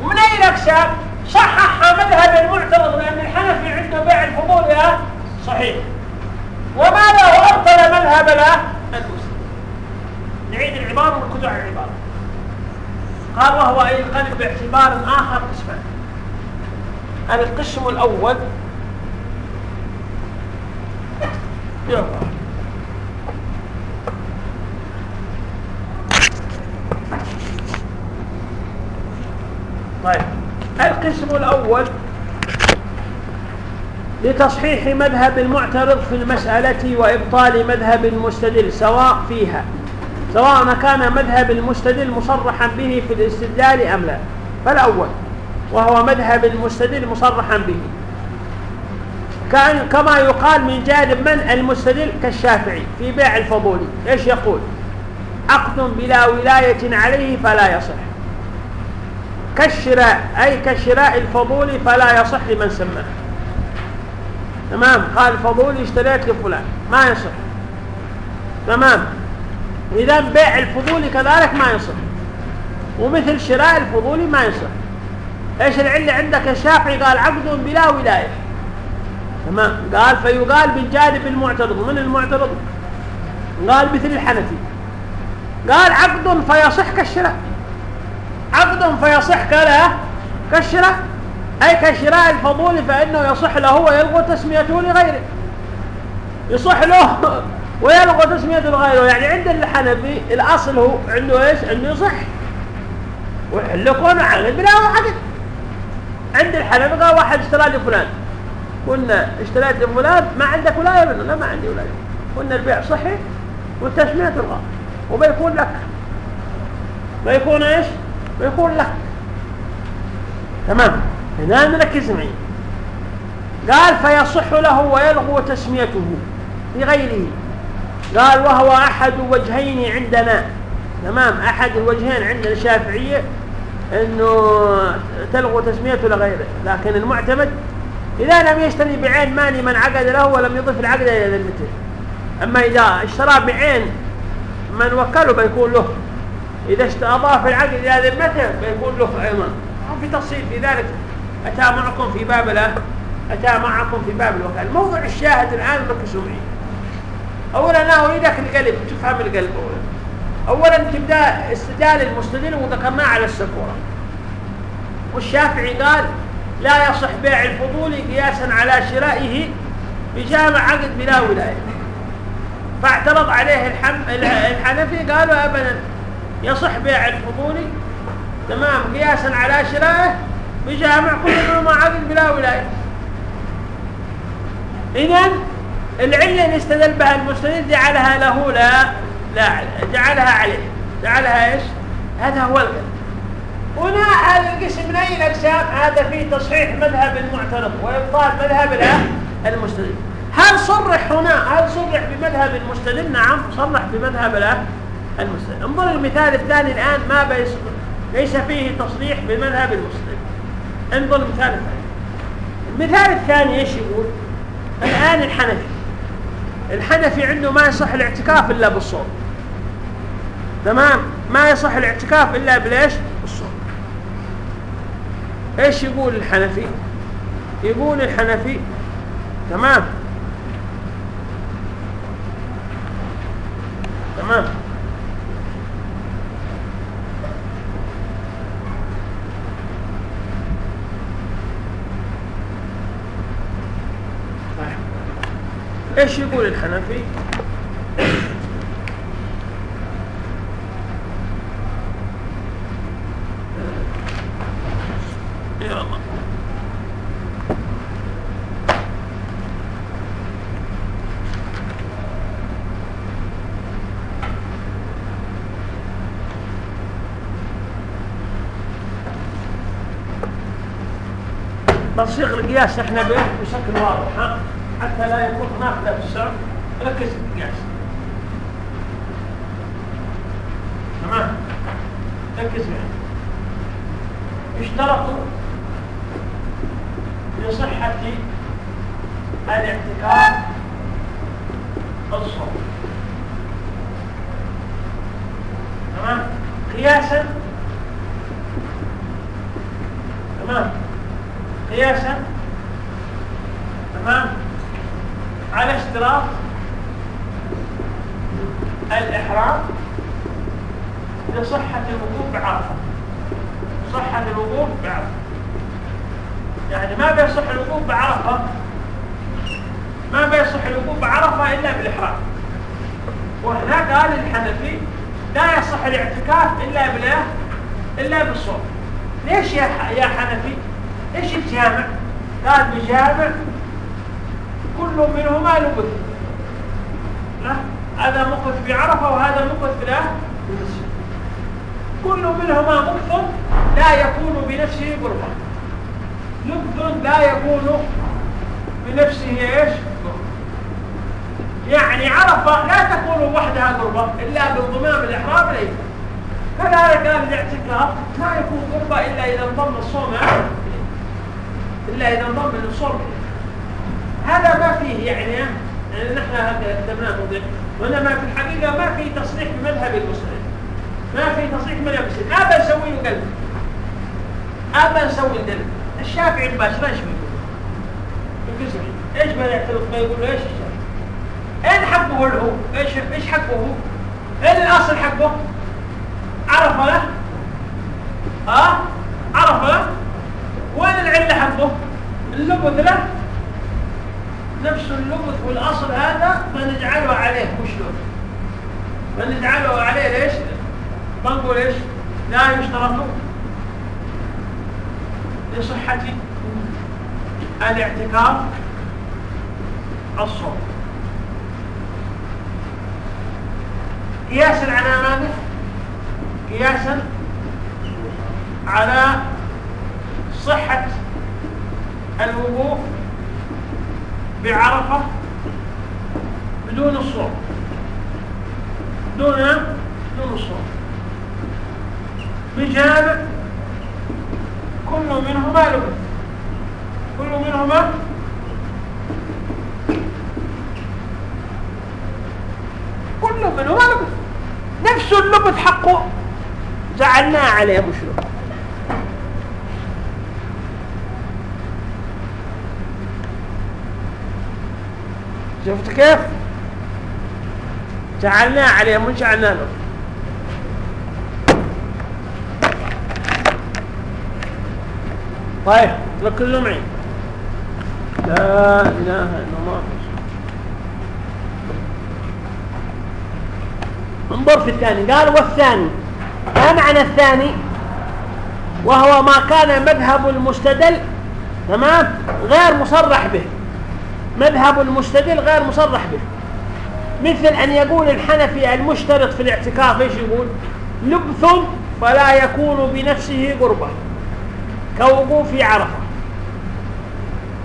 ومن اي الاقسام صحح مذهب المعترض لأن الحنفي عنده بيع الفضول يا صحيح. وماذا هو ابطل مذهب لا المسلم نعيد العبارة ونركز على العبارة. قال وهو اي القلب باعتبار آخر قسمان القسم الأول. يلا. طيب. القسم الأول. لتصحيح مذهب المعترض في المسألة وإبطال مذهب المستدل سواء فيها سواء كان مذهب المستدل مصرحا به في الاستدلال أم لا. فالأول وهو مذهب المستدل مصرحا به. كان كما يقال من جانب من المستدل كالشافعي في بيع الفضولي إيش يقول؟ عقد بلا ولاية عليه فلا يصح. كالشراء أي كشراء الفضول فلا يصح لمن سماه. تمام؟ قال فضولي اشتريت لفلان. ما يصح. تمام؟ إذا بيع الفضول كذلك ما يصح. ومثل شراء الفضول ما يصح. إيش العلة عندك الشافعي قال عقد بلا ولاية. تمام؟ قال فيقال بالجانب المعترض من المعترض؟ قال مثل الحنفي. قال عقد فيصح كالشراء. عقد فيصح كلا كالشراء. أي كشراء الفضول فإنه يصح له ويلغو تسميته لغيره. يصح له ويلغو تسميته لغيره. يعني عند الحنفي الأصل هو عنده إيش؟ عنده يصح. ويحل كونه عقد بلا عقد عند الحنفي قال واحد اشترى لفلان. قلنا اشتريت لفلان ما عندك ولاية منه؟ لا ما عندي ولاية. قلنا البيع صحي والتسمية تلغى وبيكون لك. بيكون إيش؟ ويقول لك. تمام. هنا نركز معي قال فيصح له ويلغو تسميته في غيره قال وهو أحد وجهين عندنا. تمام؟ أحد الوجهين عند الشافعية أنه تلغو تسميته لغيره. لكن المعتمد إذا لم يشتري بعين ماني من عقد له ولم يضف العقد إلى ذمته أما إذا اشترى بعين من وكله بيكون له. إذا أضاف العقد إلى ذمته بيكون له أيضا في تفصيل في ذلك. أتى معكم في باب له أتى معكم في باب الوكالة. موضوع الشاهد الآن معي أولا أنا أريدك القلب تفهم القلب أولا. أولا تبدأ استدلال المستدل وذكرناه على السفورة والشافعي قال لا يصح بيع الفضول قياسا على شرائه بجامع عقد بلا ولاية. فاعترض عليه. الحنفي قالوا أبدا يصح بيع الفضول تمام قياسا على شرائه بجامع كل منهما عقد بلا ولاية. إذن العلة اللي استدل بها المستند جعلها له لا لا جعلها عليه. جعلها إيش؟ هذا هو القلب هنا هذا القسم من اي الاقسام هذا فيه تصحيح مذهب المعترض وإبطال مذهب المستدل هل صرح هنا؟ هل صرح بمذهب المستدل نعم صرح بمذهب المستدل انظر المثال الثاني الآن ما ليس فيه تصريح بمذهب المستدل انظر المثال الثاني المثال الثاني إيش يقول؟ الآن الحنفي. الحنفي عنده ما يصح الاعتكاف إلا بالصوم. تمام؟ ما يصح الاعتكاف إلا بليش؟ بالصوم. إيش يقول الحنفي؟ يقول الحنفي تمام؟ تمام؟ إيش يقول الحنفي؟ بصيغ القياس إحنا بشكل واضح ها؟ حتى لا يكون هناك لبس ركز. في القياس تمام. ركز معي. اشترطوا لصحة الاعتكاف الصوم تمام؟ قياسا. تمام؟ قياسا تمام على اشتراط الإحرام لصحة الوقوف بعرفة صحة الوقوف بعرفة يعني ما بيصح الوقوف بعرفة ما بيصح الوقوف بعرفة إلا بالإحرام وهناك قال الحنفي لا يصح الاعتكاف إلا بالله إلا بالصوم ليش يا يا حنفي إيش الجامع قال بجامع كل منهما لا هذا مقف بعرفة وهذا مقف لا كل منهما مقف لا يكون بنفسه قربا لبث لا يكون بنفسه إيش؟ يعني عرفة لا تكون وحدها قربة إلا بانضمام الإحرام إليه. كذلك الإعتكاف ما يكون قربة إلا إذا انضم الصوم. إلا إذا انضم الصوم هذا ما فيه يعني يعني نحن هذا كتبناه وإنما في الحقيقة ما في تصريح بمذهب المسلم ما في تصريح بمذهب المسلم أبا نسوي له قلب أبا نسوي القلب الشافعي مباشرة إيش بيقول؟ إيش ما يعترض ما يقول إيش الشافعي؟ اين حقه هو؟ إيش إيش حقه هو؟ اين الأصل حقه؟ عرف له؟ ها؟ عرف له؟ اللبث له؟ نفس اللبث والأصل هذا فنجعله عليه مش له فنجعله عليه ليش؟ بنقول إيش؟ لا يشترط لصحة الاعتكاف الصوم قياسا على ماذا؟ قياسا على صحة الوقوف بعرفة دون الصوم. دون دون الصوم. بجانب كل منهما لبث كل منهما كل منهما لبث نفس اللبث حقه. جعلناه عليه مشروع شفت كيف؟ جعلناه عليه من جعلنا له. طيب تركزوا معي. لا إله إلا الله. انظر في الثاني. قال والثاني. ما معنى الثاني؟ وهو ما كان مذهب المستدل تمام؟ غير مصرح به. مذهب المستدل غير مصرح به. مثل أن يقول الحنفي المشترط في الاعتكاف إيش يقول؟ لبث فلا يكون بنفسه قربة كوقوف عرفة.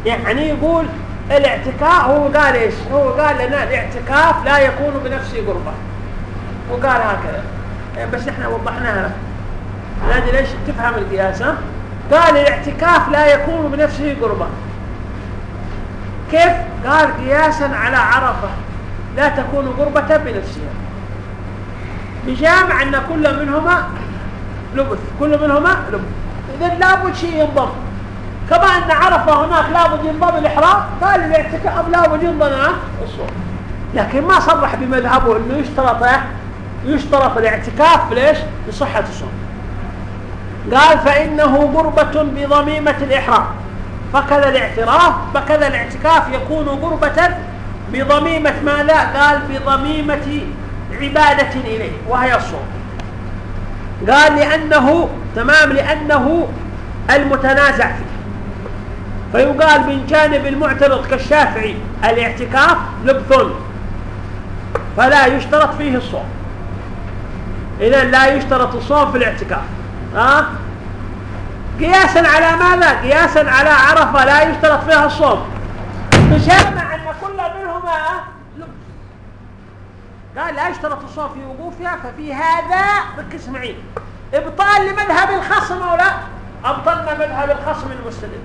يعني يقول الاعتكاف هو قال إيش؟ هو قال لنا الاعتكاف لا يكون بنفسه قربة. وقال هكذا. إيه، بس إحنا وضحناها. لك إيش تفهم القياس ها؟ قال الاعتكاف لا يكون بنفسه قربة. كيف؟ قال قياسا على عرفة. لا تكون قربة بنفسها بجامع أن كل منهما لبث. كل منهما لبث. إذا لابد شيء ينضم. كما أن عرفة هناك لابد ينضم الإحرام قال الاعتكاف لابد ينضم الصوم لكن ما صرح بمذهبه أنه يشترط يشترط الاعتكاف. ليش؟ لصحة الصوم. قال فإنه قربة بضميمة الإحرام. فكذا الاعتراف فكذا الاعتكاف يكون قربة بضميمة ما لا قال بضميمة عبادة إليه وهي الصوم. قال لأنه تمام لأنه المتنازع فيه. فيقال من جانب المعترض كالشافعي الاعتكاف لبث فلا يشترط فيه الصوم. إذا لا يشترط الصوم في الاعتكاف. ها؟ قياسا على ماذا؟ قياسا على عرفة لا يشترط فيها الصوم. بجامع أن كل منهما قال لا يشترط الصوم في وقوفها ففي هذا ركز معي إبطال لمذهب الخصم أو لا؟ أبطلنا مذهب الخصم المستدل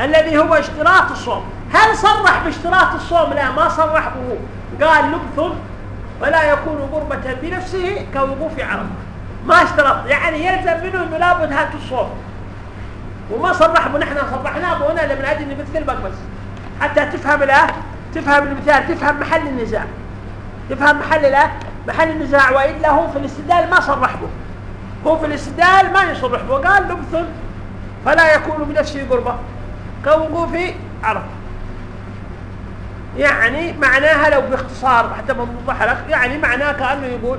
الذي هو اشتراط الصوم. هل صرح باشتراط الصوم؟ لا ما صرح به قال لبث ولا يكون قربة بنفسه كوقوف عرفة. ما اشترط. يعني يلزم منه إنه لابد هات الصوم وما صرح به نحن صرحناه هنا لمن أجل نمثل بس. حتى تفهم الاه تفهم المثال تفهم محل النزاع. تفهم محل الاه محل النزاع. وإلا هو في الاستدلال ما صرح به هو في الاستدلال ما يصرح به قال لبث فلا يكون بنفسه قربة. كوقوف عرفه يعني معناها لو باختصار حتى بوضح لك يعني معناه كأنه يقول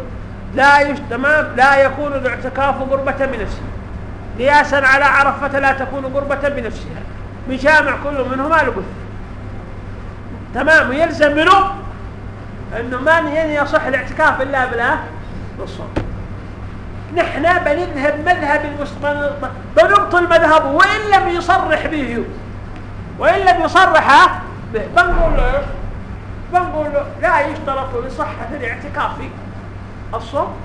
لا يش... تمام لا يكون الاعتكاف قربة بنفسه. قياسا على عرفة لا تكون قربة بنفسها. بجامع كل منهما لبث تمام؟ يلزم منه أنه ما يصح الاعتكاف إلا بلا بالصوم. نحن بنذهب مذهب بنبطل مذهبه وإن لم يصرح به. وإن لم يصرح به. بنقول له بنقول له لا يشترط لصحة الاعتكاف الصوم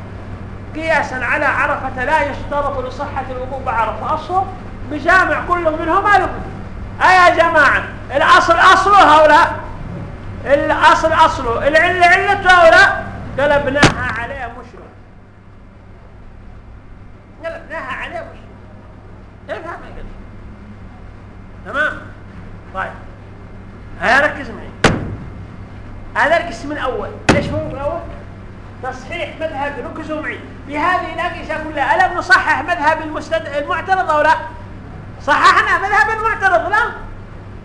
قياسا على عرفة لا يشترط لصحة الوقوف بعرفة الصوم بجامع كل منهما لكم أي يا جماعة؟ الأصل أصله هؤلاء. الأصل أصله. العلة علته هؤلاء. قلبناها عليه مشروع. قلبناها عليه مشروع. افهم كده تمام؟ طيب. هيا ركز معي. هذا القسم الأول إيش هو الأول تصحيح مذهب معي في هذه الأقيسة كلها ألم نصحح مذهب المستد... المعترض أو لا؟ صححنا مذهب المعترض لا؟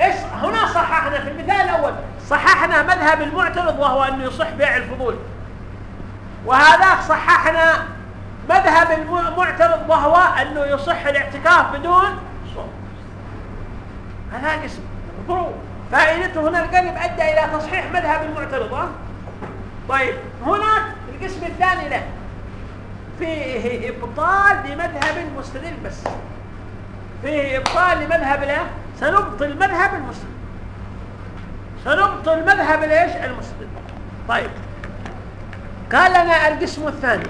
إيش؟ هنا صححنا في المثال الأول. صححنا مذهب المعترض وهو أنه يصح بيع الفضول. وهذا صححنا مذهب المعترض وهو أنه يصح الاعتكاف بدون صوم. هذا قسم فائدته هنا القلب أدى إلى تصحيح مذهب المعترض؟ طيب القسم له فيه إبطال لمذهب المستدل بس. فيه إبطال لمذهب له سنبطل مذهب المستدل سنبطل مذهب ليش المستدل طيب. قال لنا القسم الثاني.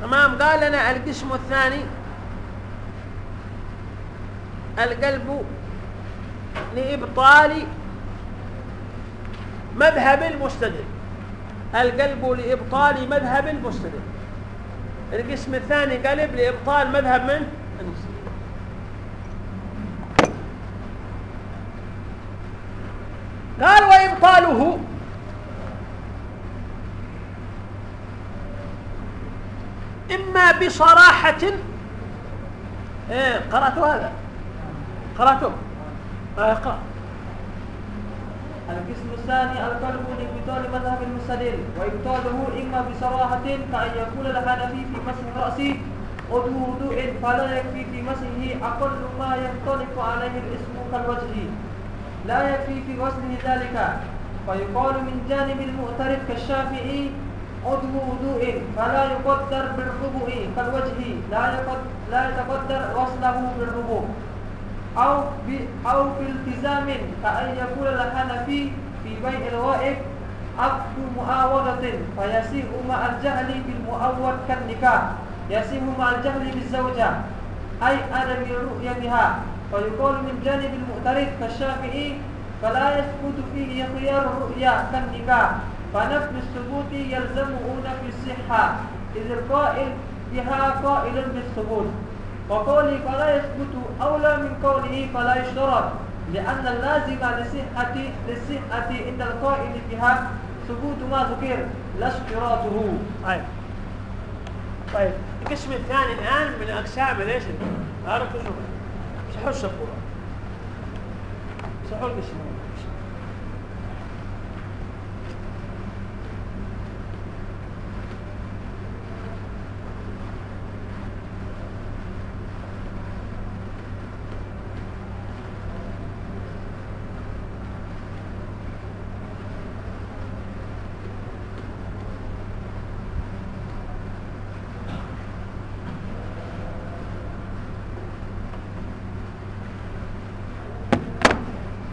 تمام؟ قال لنا القسم الثاني. القلب لإبطال مذهب المستدل القلب لإبطال مذهب المستدل القسم الثاني قلب لإبطال مذهب من؟ المستدل قال وإبطاله. إما بصراحة إيه قرأت هذا؟ قرأته. آه القسم الثاني القلب لإبطال مذهب المستدل وإبطاله إما بصراحة كأن يقول الحنفي في مسح رأسه عضو وضوء فلا يكفي في مسحه أقل ما ينطلق عليه الاسم كالوجه. لا يكفي في وزنه ذلك. فيقال من جانب المعترف كالشافعي عضو وضوء فلا يقدر بالربع كالوجه لا لا يتقدر وصله بالربع أو أو بالتزام كأن يقول الحنفي في بيع الوائب عقد معاوضة فيسيء مع الجهل بالمؤول كالنكاح. يسيء مع الجهل بالزوجة أي عدم الرؤية بها فيقول من جانب المعترف كالشافعي فلا يثبت فيه خيار الرؤيا كالنكاح. فنفي الثبوت يلزمه نفي الصحة. إذ القائل بها قائل بالثبوت. وقولي فلا يثبت أولى من قوله فلا يشترط لأن اللازم لصحة للصحة عند القائل بها ثبوت ما ذكر لا اشتراطه. طيب. طيب. القسم الثاني الآن من أقسام ليش؟ ركزوا صحوا السبورة صحوا القسم.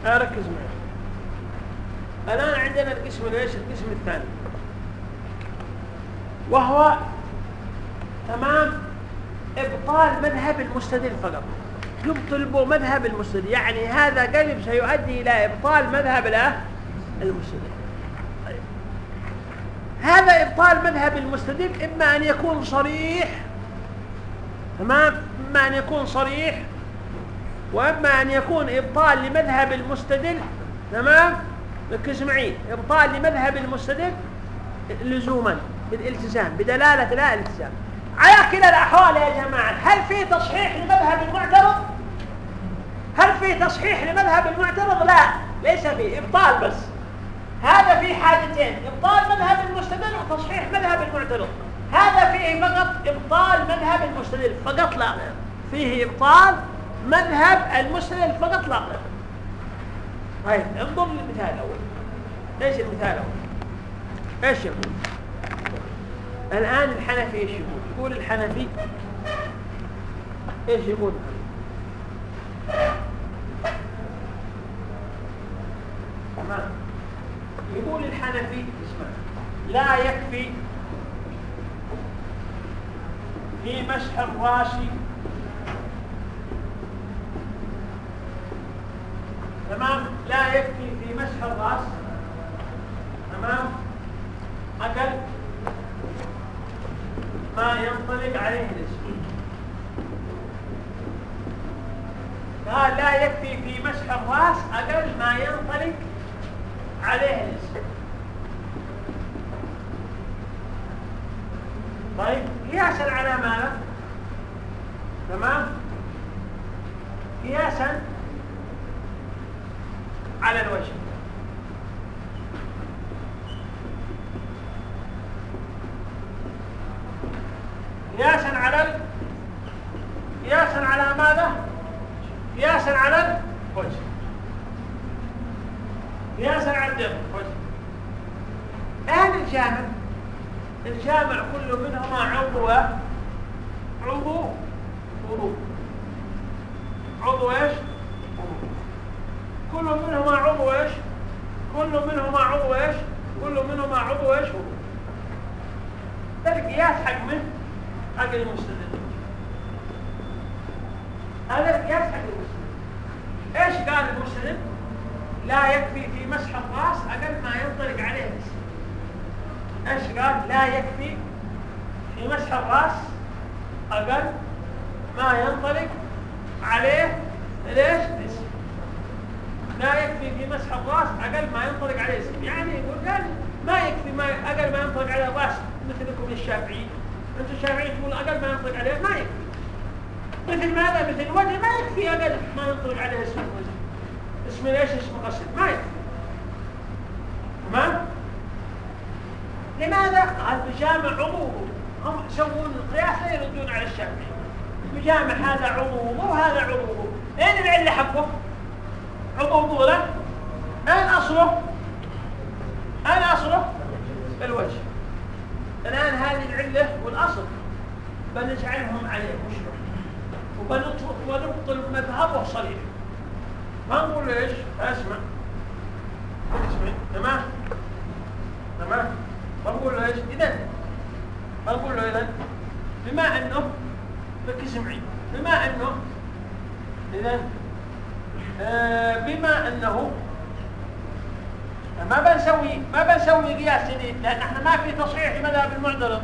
ركز معي الآن عندنا القسم ليش القسم الثاني. وهو تمام إبطال مذهب المستدل فقط. يبطل مذهب المستدل. يعني هذا قلب سيؤدي إلى إبطال مذهب المستدل. طيب. هذا إبطال مذهب المستدل إما أن يكون صريح تمام؟ إما أن يكون صريح وأما أن يكون إبطال لمذهب المستدل تمام؟ ركز معي إبطال لمذهب المستدل لزوما بالالتزام بدلالة لا الالتزام. على كلا الأحوال يا جماعة هل في تصحيح لمذهب المعترض؟ هل في تصحيح لمذهب المعترض؟ لا ليس فيه إبطال بس. هذا في حاجتين إبطال مذهب المستدل وتصحيح مذهب المعترض. هذا فيه فقط إبطال مذهب المستدل فقط لا. فيه إبطال مذهب المسلم فقط لا. غير طيب انظر للمثال الأول؟ إيش المثال الأول؟ إيش يقول؟ الآن الحنفي إيش يقول؟ يقول الحنفي إيش يقول؟ تمام. يقول الحنفي اسمع لا يكفي في مسح الراشي تمام؟ لا يكفي في مسح الرأس. تمام؟ أقل ما ينطلق عليه الاسم لا يكفي في مسح الرأس. أقل ما ينطلق عليه الاسم طيب قياسا على ماذا؟ تمام؟ قياسا على الوجه. قياسا على. قياسا على ماذا؟ قياسا على الوجه. قياسا على الدم. وجه أهل الجامع الجامع كل منهما عضو عضو وضوء. عضو إيش؟ كل منهما عضو إيش؟ كل منهما عضو إيش؟ كل منهما عضو إيش هو؟ ده القياس حق من؟ حق المستدل. هذا القياس حق المستدل. إيش قال المستدل؟ لا يكفي في مسح الراس أقل ما ينطلق عليه الاسم إيش قال؟ لا يكفي في مسح الراس أقل ما ينطلق عليه ليش لا يكفي في مسح الراس أقل ما ينطلق عليه اسم. يعني يقول قال ما يكفي ما أقل ما ينطلق عليه الراس مثلكم الشافعي. أنتم الشافعي تقول أقل ما ينطلق عليه ما يكفي. مثل ماذا؟ مثل الوجه ما يكفي أقل ما ينطلق عليه اسم الوجه. اسم ليش اسم قصد. ما يكفي. تمام؟ لماذا؟ قال بجامع عضوه هم يسوون القياس لا يردون على الشافعي. بجامع هذا عضوه وهذا عضوه أين العلة حقه عضو له أين أصله؟ أين أصله؟ الوجه. الآن هذه العلة والأصل. بنجعلهم عليه مشروع وبنبطل مذهبه صريح ما نقول إيش؟ أسمع. أسمع. تمام؟ تمام؟ ما نقول له إيش؟ اذا ما نقول له اذا بما أنه لك سمعي بما أنه اذا آه بما أنه ما بنسوي ما بنسوي قياس جديد لأن إحنا ما في تصحيح المذهب المعترض.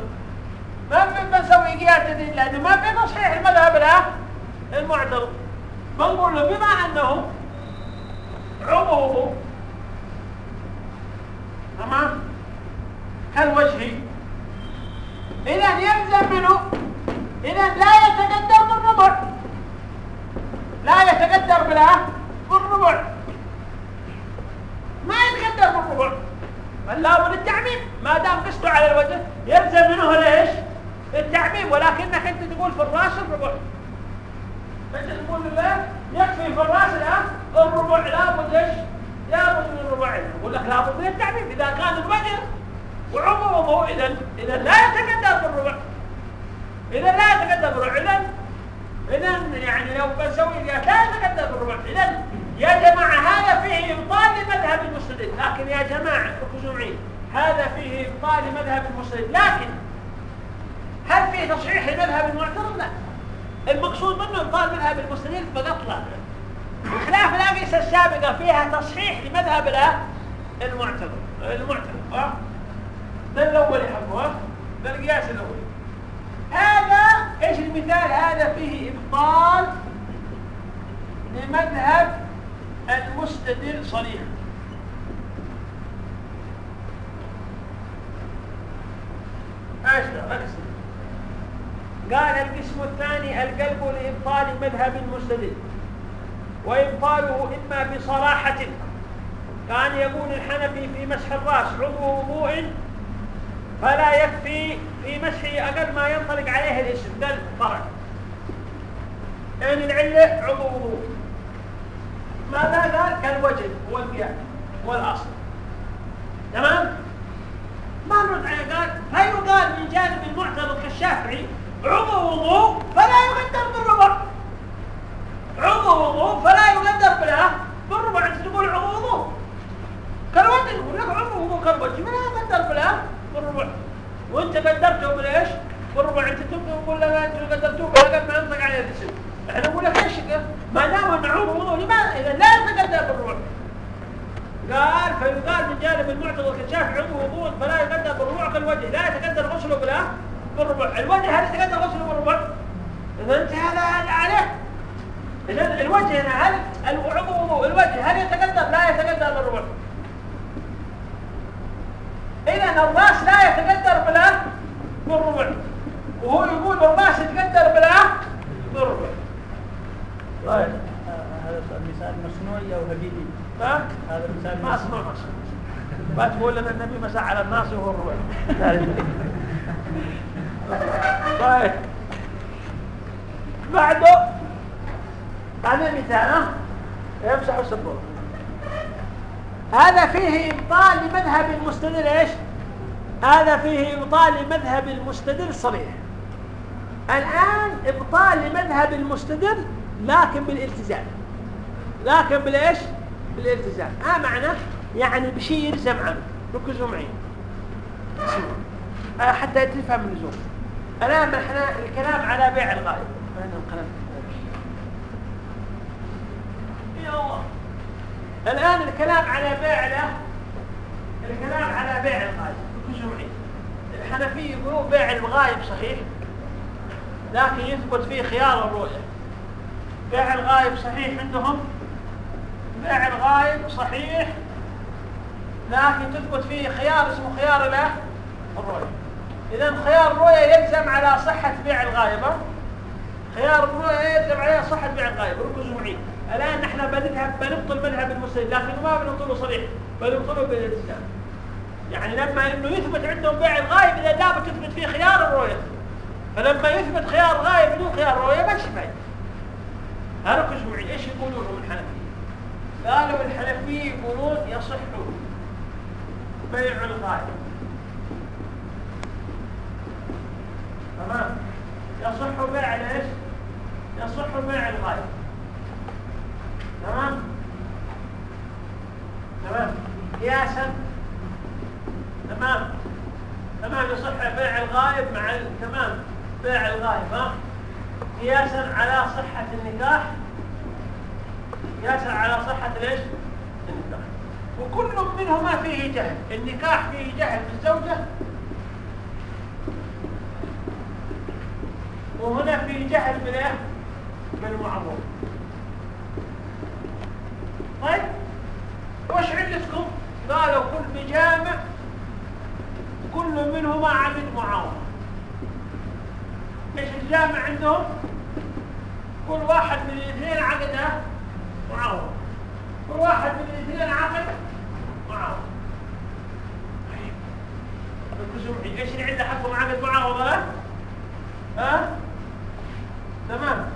ما بنسوي قياس جديد لأنه ما في تصحيح المذهب لا المعترض. بنقول له بما أنه عضوه تمام؟ كالوجه. إذا يلزم منه إذا لا يتقدر بالربع لا يتقدر بلا بالربع. ما يتقدر بالربع. بل لابد التعميم. ما دام قسته على الوجه يلزم منه ليش؟ التعميم. ولكنك أنت تقول في الراس الربع. انت تقول له يكفي في الراس الان الربع لابد إيش؟ لابد من الربع. يقول لك لابد من التعميم. إذا كان الوجه وعمومه إذا إذا لا يتقدر بالربع. إذا لا يتقدر بالربع اذا اذا يعني لو بنسوي لا يتقدر بالربع. اذا يا جماعة هذا فيه إبطال لمذهب المستدل لكن يا جماعة ركزوا معي هذا فيه إبطال لمذهب المستدل لكن هل فيه تصحيح لمذهب المعترض؟ لا. المقصود منه إبطال مذهب المستدل فقط لا بخلاف الاقيسه السابقة فيها تصحيح لمذهب المعترض. المعترض ده الأول حقه ده القياس الأول. هذا إيش المثال؟ هذا فيه إبطال لمذهب المستدل صريحا إيش قال القسم الثاني القلب لإبطال مذهب المستدل وإبطاله إما بصراحة. كان يقول الحنفي في مسح الرأس عضو وضوء فلا يكفي في مسحه أقل ما ينطلق عليه الاسم ده الفرع إن العلة عضو وضوء. ماذا قال؟ كالوجه هو القيام هو الأصل. تمام؟ ما نرد عليه قال؟ فيقال من جانب المعترض كالشافعي وضوء فلا يقدر بالربع. عضو وضوء فلا يقدر بلا بالربع. انت تقول عضو وضوء كالوجه يقول لك عضو وضوء كالوجه فلا يقدر بلا بالربع. وانت قدرته بالايش بالربع. انت تقول لنا أنتم قدرتوه باقل ما ينطق عليه الاسم. إحنا نقول لك إيش ما دام عضو وضوء لماذا إذا لا يتقدر بالربع قال فيقال من جانب المعترض كالشافعي عضو وضوء فلا يقدر بالربع كالوجه. لا يتقدر غسله بلا بالربع. الوجه هل يتقدر غسله بالربع؟ إذا أنت هذا عليه. إذا الوجه هنا هل العضو وضوء الوجه هل يتقدر؟ لا يتقدر بالربع. إذا الراس لا يتقدر بلا بالربع. وهو يقول الراس يتقدر بلا بالربع. هذا مثال مصنوعي أو ها؟ هذا مثال ما اسمع مصنوع ما تقول لنا النبي مسح على الناس وهو الربع طيب. بعده. هذا مثال ها؟ يمسح السبوع. هذا فيه إبطال لمذهب المستدل إيش؟ هذا فيه إبطال لمذهب المستدل صريح. الآن إبطال لمذهب المستدل لكن بالالتزام. لكن بالايش بالالتزام. ما معنى يعني بشيء يلزم عنه ركزوا معي. آه، حتى تفهم اللزوم الآن إحنا الكلام على بيع الغائب. أين القلم. يا الله. الآن الكلام على بيع له. الكلام على بيع الغائب. ركزوا معي. الحنفية يقولون بيع الغائب صحيح لكن يثبت فيه خيار الرؤية بيع الغائب صحيح عندهم؟ بيع الغائب صحيح لكن تثبت فيه خيار اسمه خيار له الرؤية. إذا خيار الرؤية يلزم على صحة بيع الغائبة. خيار الرؤية يلزم على صحة بيع الغائب ركزوا معي الآن نحن بنذهب بنبطل مذهب المسلم لكن ما بنبطله صريح بنبطله بالالتزام يعني لما إنه يثبت عندهم بيع الغائب إذا دام تثبت فيه خيار الرؤية فلما يثبت خيار الغائب بدون خيار الرؤية ما شفاي ركزوا معي إيش يقولون هم الحنفية؟ قالوا الحنفية يقولون يصح بيع الغائب تمام؟ يصح بيع إيش يصح بيع الغائب تمام؟ تمام؟ قياسا. تمام؟ تمام يصح بيع الغائب مع. تمام بيع الغائب ها قياسا على صحة النكاح. قياسا على صحة ليش النكاح. وكل منهما فيه جهل. النكاح فيه جهل بالزوجة وهنا في جهل بالايه بالمعروف طيب وش علتكم قالوا كل بجامع كل منهما عقد معاوضه إيش الجامع عندهم؟ كل واحد من الاثنين عقده معاوضه كل واحد من الاثنين عقد معاوضه طيب. إيش العله حقهم عقد معاوضه ها؟ تمام.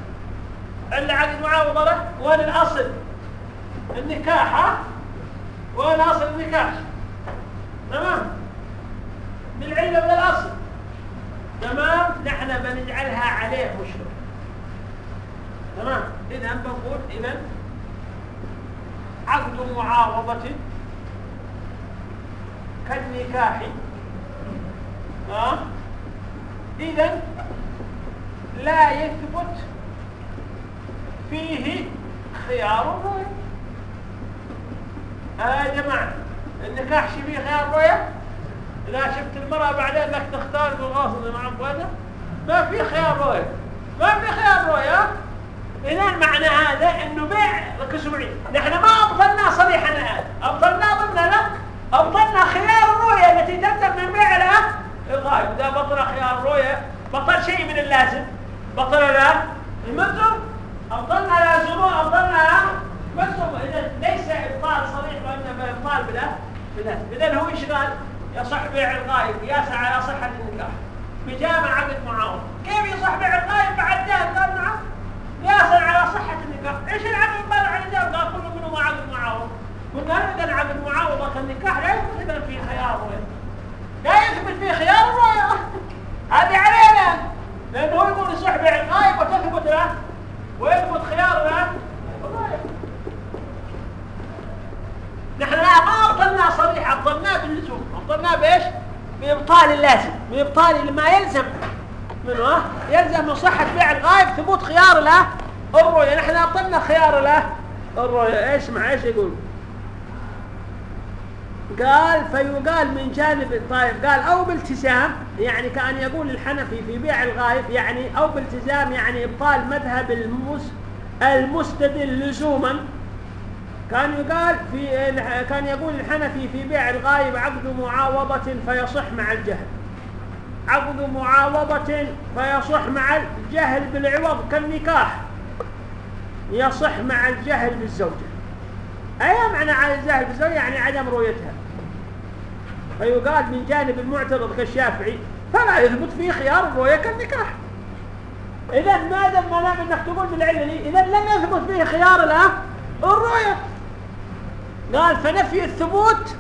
اللي عقد معاوضه له وين الأصل؟ النكاح ها؟ وين أصل النكاح؟ تمام. بالعله من الأصل؟ تمام. نحن بنجعلها عليه مشرك تمام. إذا بنقول إذا عقد معاوضه كالنكاح. ها إذا لا يثبت فيه خيار الرؤية. آه يا جماعة النكاح فيه خيار رؤية إذا شفت المرأة بعدين لك تختار بالغاصب مع أبوابها ما في خيار رؤية. ما في خيار رؤية. إذا معنى هذا إنه بيع معي نحن ما أبطلنا صريحا الآن. أبطلنا ضمن لا أبطلنا خيار الرؤية التي تلزم من بيع له الغائب إذا بطل خيار الرؤية بطل شيء من اللازم. بطل لا الملزم أبطلنا لازمه أبطلنا ملزم إذا ليس إبطال صريح وإنما إبطال بلا بلا. إذا هو إيش قال؟ يصح بيع الغائب قياسا على صحة النكاح. بجامع عقد معاوضة كيف يصح بيع الغائب بعد ذلك؟ قال نعم. قياسا على صحة النكاح. إيش العقد قال على ذلك قال كل منهما عقد معاوضة. قلنا إذا عقد معاوضة كالنكاح لا يثبت في خيار. لا يثبت في خيار هذه علينا. لأنه يقول يصح بيع الغائب وتثبت له. ويثبت خيار له. نحن ما أبطلنا صريح أبطلناه باللزوم أبطلناه بإيش؟ بإبطال اللازم. بإبطال ما يلزم. منه يلزم من صحة بيع الغائب ثبوت خيار له. الرؤية نحن أبطلنا خيار له. الرؤية إيش مع إيش يقول؟ قال فيقال من جانب طيب قال أو بالتزام يعني كأن يقول الحنفي في بيع الغائب يعني أو بالتزام يعني إبطال مذهب المس المستدل لزوما. كان يقال في كان يقول الحنفي في بيع الغائب عقد معاوضة فيصح مع الجهل. عقد معاوضة فيصح مع الجهل بالعوض كالنكاح. يصح مع الجهل بالزوجة. أي معنى على الجهل بالزوجة؟ يعني عدم رؤيتها. فيقال من جانب المعترض كالشافعي فلا يثبت فيه خيار الرؤية كالنكاح. إذا ما دام ما دام إنك تقول بالعلة إذا لم يثبت فيه خيار لا الرؤية. قال فنفي الثبوت.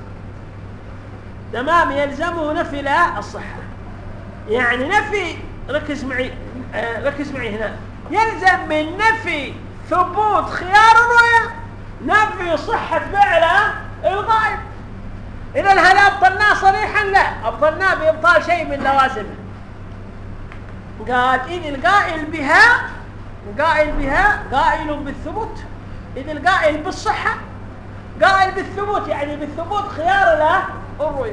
تمام يلزمه نفي لا الصحة. يعني نفي ركز معي آه ركز معي هنا. يلزم من نفي ثبوت خيار الرؤية نفي صحة فعل الغائب إذا هل أبطلناه صريحا؟ لا. أبطلناه بإبطال شيء من لوازمه. قال إذ القائل بها قائل بها قائل بالثبوت. إذ القائل بالصحة قائل بالثبوت يعني بالثبوت خيار له الرؤية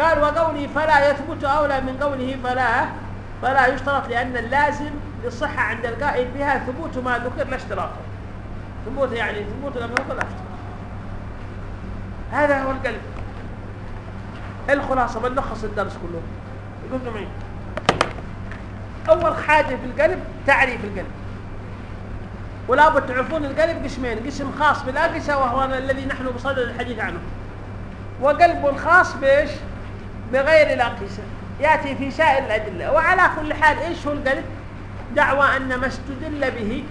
قال وقولي فلا يثبت أولى من قوله فلا فلا يشترط لأن اللازم للصحة عند القائل بها ثبوت ما ذكر لا اشتراطه ثبوت يعني ثبوت لم يذكر لا اشتراط. هذا هو القلب. الخلاصة بنلخص الدرس كله. يقول معي أول حاجة في القلب تعريف القلب. ولا بد تعرفون القلب قسمين قسم خاص بالأقسة وهو الذي نحن بصدد الحديث عنه. وقلب خاص بإيش؟ بغير الأقسة يأتي في سائر الأدلة. وعلى كل حال إيش هو القلب؟ دعوى أن ما استدل به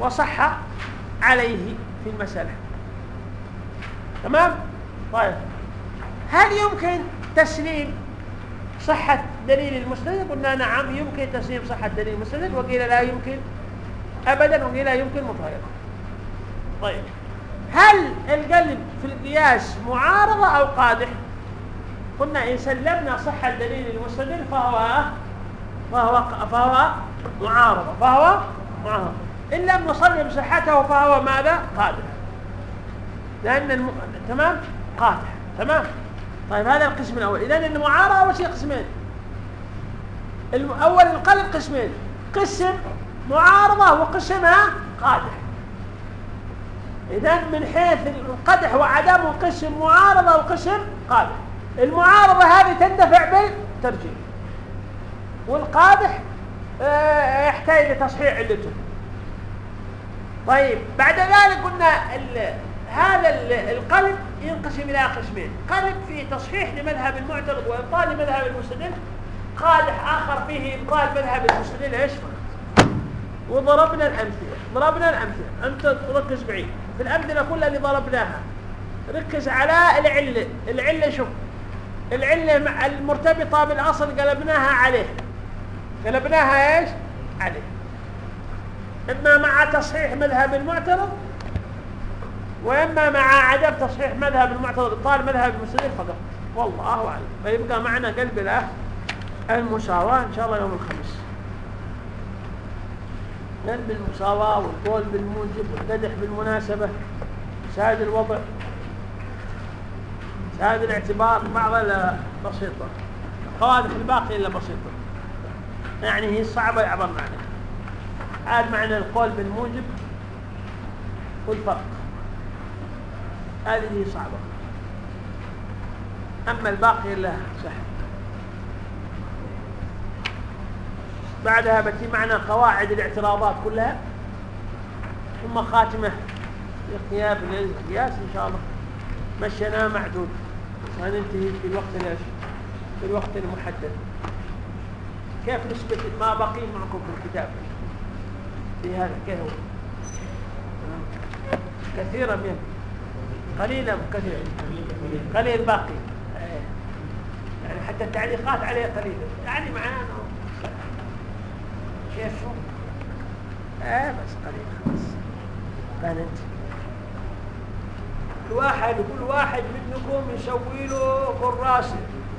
وصح عليه في المسألة. تمام؟ طيب. هل يمكن تسليم صحة دليل المستند قلنا نعم يمكن تسليم صحة دليل المستند وقيل لا يمكن أبدا وقيل لا يمكن مطلقا طيب. هل القلب في القياس معارضة أو قادح؟ قلنا إن سلمنا صحة دليل المستدل فهو فهو فهو معارضة فهو معارضة إن لم نسلم صحته فهو ماذا؟ قادح. لأن الم... تمام؟ قادح تمام؟ طيب هذا القسم الأول. إذا المعارضة أول شيء قسمين. الأول القلب قسمين. قسم معارضة وقسمها قادح. إذا من حيث القدح وعدمه قسم معارضة وقسم قادح. المعارضة هذه تندفع بالترجيح. والقادح آه، يحتاج لتصحيح علته طيب بعد ذلك قلنا هذا القلب ينقسم إلى قسمين. قلب فيه تصحيح لمذهب المعترض وإبطال لمذهب المستدل. قادح آخر فيه إبطال مذهب المستدل إيش؟ وضربنا الأمثلة. ضربنا الأمثلة. أنت ركز بعيد في الأمثلة كلها اللي ضربناها. ركز على العلة. العلة شوف العلة المرتبطة بالأصل قلبناها عليه. قلبناها إيش؟ عليه. إما مع تصحيح مذهب المعترض وإما مع عدم تصحيح مذهب المعترض. إبطال مذهب المستدل فقط. والله أعلم. فيبقى معنا قلب الأه المساواة إن شاء الله يوم الخميس. قلب المساواة والقول بالموجب والقدح بالمناسبة ساد الوضع. ساد الاعتبار بعضها بسيطة القوادح الباقية إلا بسيطة. يعني هي صعبة يعبر معنى عاد معنى القول بالموجب والفرق. هذه صعبة. أما الباقي لا سهل بعدها بتي معنا قواعد الاعتراضات كلها. ثم خاتمة القياس القياس إن شاء الله. مشينا معدود. وننتهي في الوقت الايش في الوقت المحدد. كيف نثبت ما بقي معكم في الكتاب؟ في هذا كيف كثيرا منه. قليلا كثير قليل باقي. يعني حتى التعليقات عليه قليلة. يعني معانا كيف شو؟ آه بس قليل خلاص. كانت الواحد كل واحد منكم يسوي له كراسة.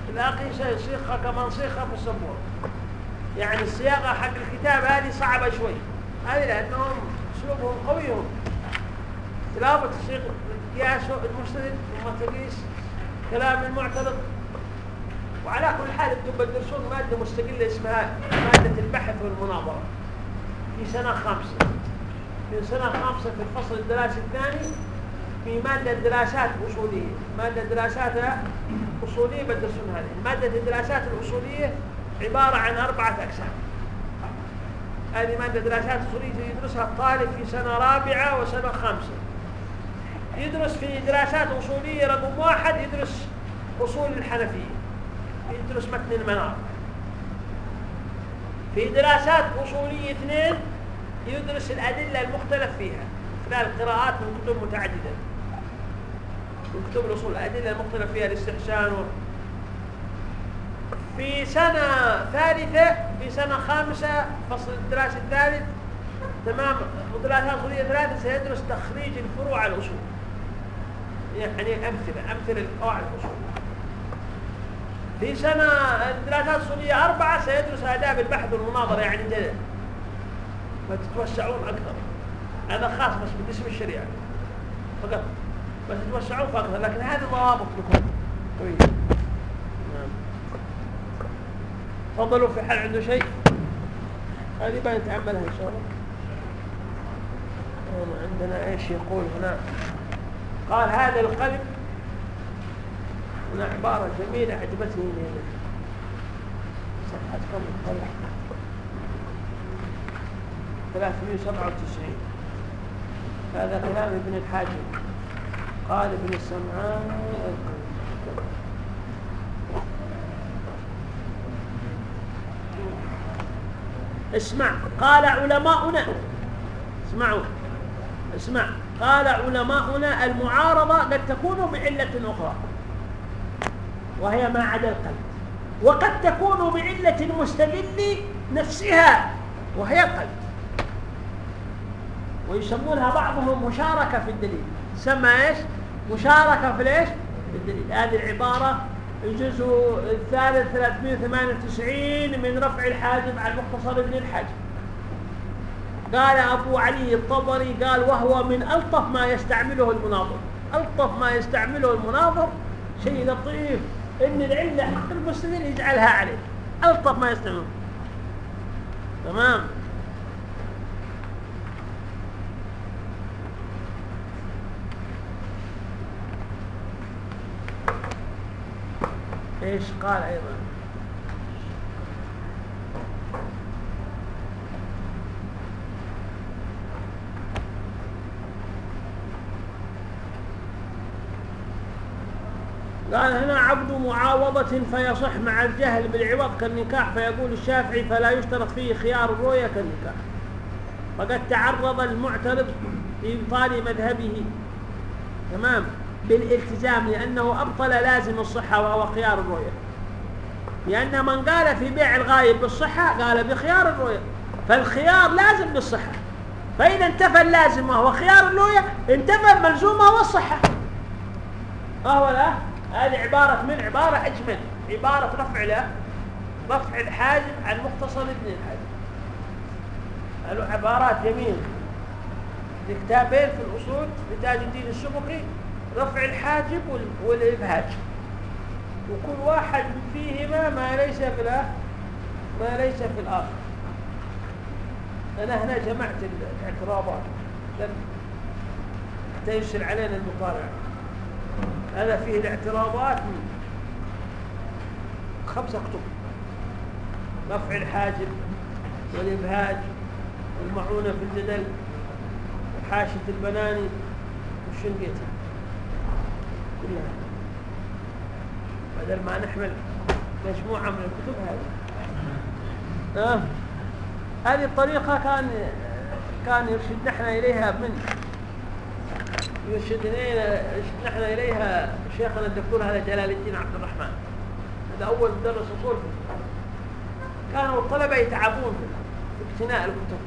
الأقيسة يصيغها كمان صيغها في السبورة. يعني الصياغة حق الكتاب هذه صعبة شوي. هذه لأنهم أسلوبهم قوي هم تلاوة الشيخ قياس المستند ثم تقيس كلام المعترض. وعلى كل حال أنتم بتدرسون ماده مستقله اسمها مادة البحث والمناظرة. في سنة خامسة. في سنة خامسة في الفصل الدراسي الثاني في مادة دراسات أصولية. مادة دراسات أصولية بدرسون هذه. مادة الدراسات الأصولية عبارة عن أربعة أقسام. هذه مادة دراسات أصولية يدرسها الطالب في سنة رابعة وسنة خامسة. يدرس في دراسات أصولية رقم واحد يدرس أصول الحنفية. يدرس متن المنار في دراسات أصولية اثنين يدرس الأدلة المختلف فيها. خلال قراءات من كتب متعددة. من كتب الأصول الأدلة المختلف فيها الاستحسان و... في سنة ثالثة في سنة خامسة فصل الدراسة الثالث تمام ودراسات أصولية ثلاثة سيدرس تخريج الفروع على الأصول. يعني أمثلة أمثلة لقواعد الأصول. في سنة الدراسات الصوليه أربعة سيدرس آداب البحث والمناظرة يعني ده فتتوسعون أكثر. هذا خاص بس باسم الشريعة. فقط. بس تتوسعون أكثر لكن هذه ضوابط لكم. كويس نعم. تفضلوا في حال عنده شيء؟ هذه بنتعملها إن شاء الله. عندنا إيش يقول هنا؟ قال هذا القلب هنا عبارة جميلة عجبتني. هنا صفحة كم القلب 397 هذا كلام ابن الحاجب. قال ابن السمعان اسمع قال علماؤنا اسمعوا اسمع قال علماؤنا المعارضة قد تكون بعلة أخرى وهي ما عدا القلب وقد تكون بعلة المستدل نفسها وهي القلب ويسمونها بعضهم مشاركة في الدليل سمى إيش؟ مشاركة في الإيش؟ في الدليل هذه العبارة الجزء الثالث 398 من رفع الحاجب عن مختصر ابن الحاجب قال أبو علي الطبري قال وهو من ألطف ما يستعمله المناظر. ألطف ما يستعمله المناظر شيء لطيف إن العلة حق المستدل يجعلها عليه. ألطف ما يستعمله. تمام؟ إيش قال أيضا؟ قال هنا عبد معاوضة فيصح مع الجهل بالعوض كالنكاح فيقول الشافعي فلا يشترط فيه خيار الرؤية كالنكاح. فقد تعرض المعترض في إبطال مذهبه. تمام؟ بالالتزام لأنه أبطل لازم الصحة وهو خيار الرؤية. لأن من قال في بيع الغايب بالصحة قال بخيار الرؤية. فالخيار لازم بالصحة. فإذا انتفى اللازم وهو خيار الرؤية انتفى الملزوم وهو الصحة. وهو لا هذه عبارة من عبارة أجمل عبارة رفع له رفع الحاجب عن مختصر ابن الحاجب عبارات جميلة كتابين في الأصول لتاج الدين السبقي رفع الحاجب والإبهاج. وكل واحد فيهما ما ليس في ما ليس في الآخر أنا هنا جمعت الاعتراضات. لم تيسر علينا المطالعة هذا فيه الاعتراضات من خمسة كتب. رفع الحاجب والإبهاج والمعونة في الجدل وحاشة البناني والشنقيتي كلها. بدل ما نحمل مجموعة من الكتب هذه. آه. هذه الطريقة كان كان يرشدنا إحنا إليها من يرشدنا يرشدنا إليها شيخنا الدكتور هذا جلال الدين عبد الرحمن. هذا أول مدرس أصول كانوا الطلبة يتعبون في اقتناء الكتب.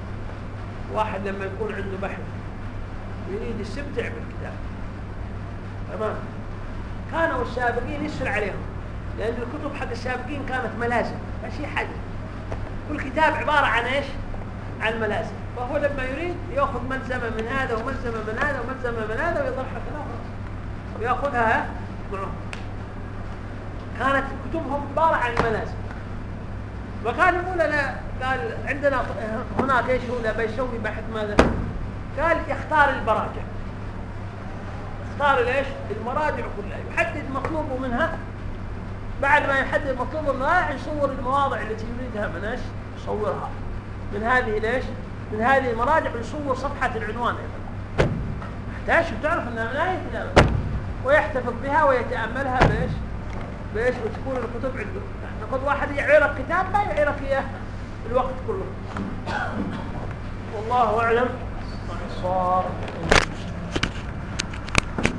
واحد لما يكون عنده بحث يريد يستمتع بالكتاب. تمام؟ كانوا السابقين يسهل عليهم. لأن الكتب حق السابقين كانت ملازم ما شيء حاجة كل كتاب عبارة عن إيش؟ عن ملازم. فهو لما يريد يأخذ ملزمة من هذا وملزمة من هذا وملزمة من هذا ويضرحها كذا ويأخذها معه. كانت كتبهم عبارة عن ملازم. وكان يقول لا قال عندنا هناك إيش هو بيسوي بحث ماذا؟ قال يختار البراجع. يختار ليش؟ المراجع كلها. يحدد مطلوبه منها. بعد ما يحدد مطلوبه منها يصور المواضع التي يريدها من إيش؟ يصورها. من هذه ليش؟ من هذه المراجع يصور صفحة العنوان أيضا. يحتاج تعرف أنها من كتابة ويحتفظ بها ويتأملها بإيش؟ بإيش؟ وتكون الكتب عنده. ناخذ واحد يعيرك كتاب ما يعيرك اياه الوقت كله. والله أعلم. صار.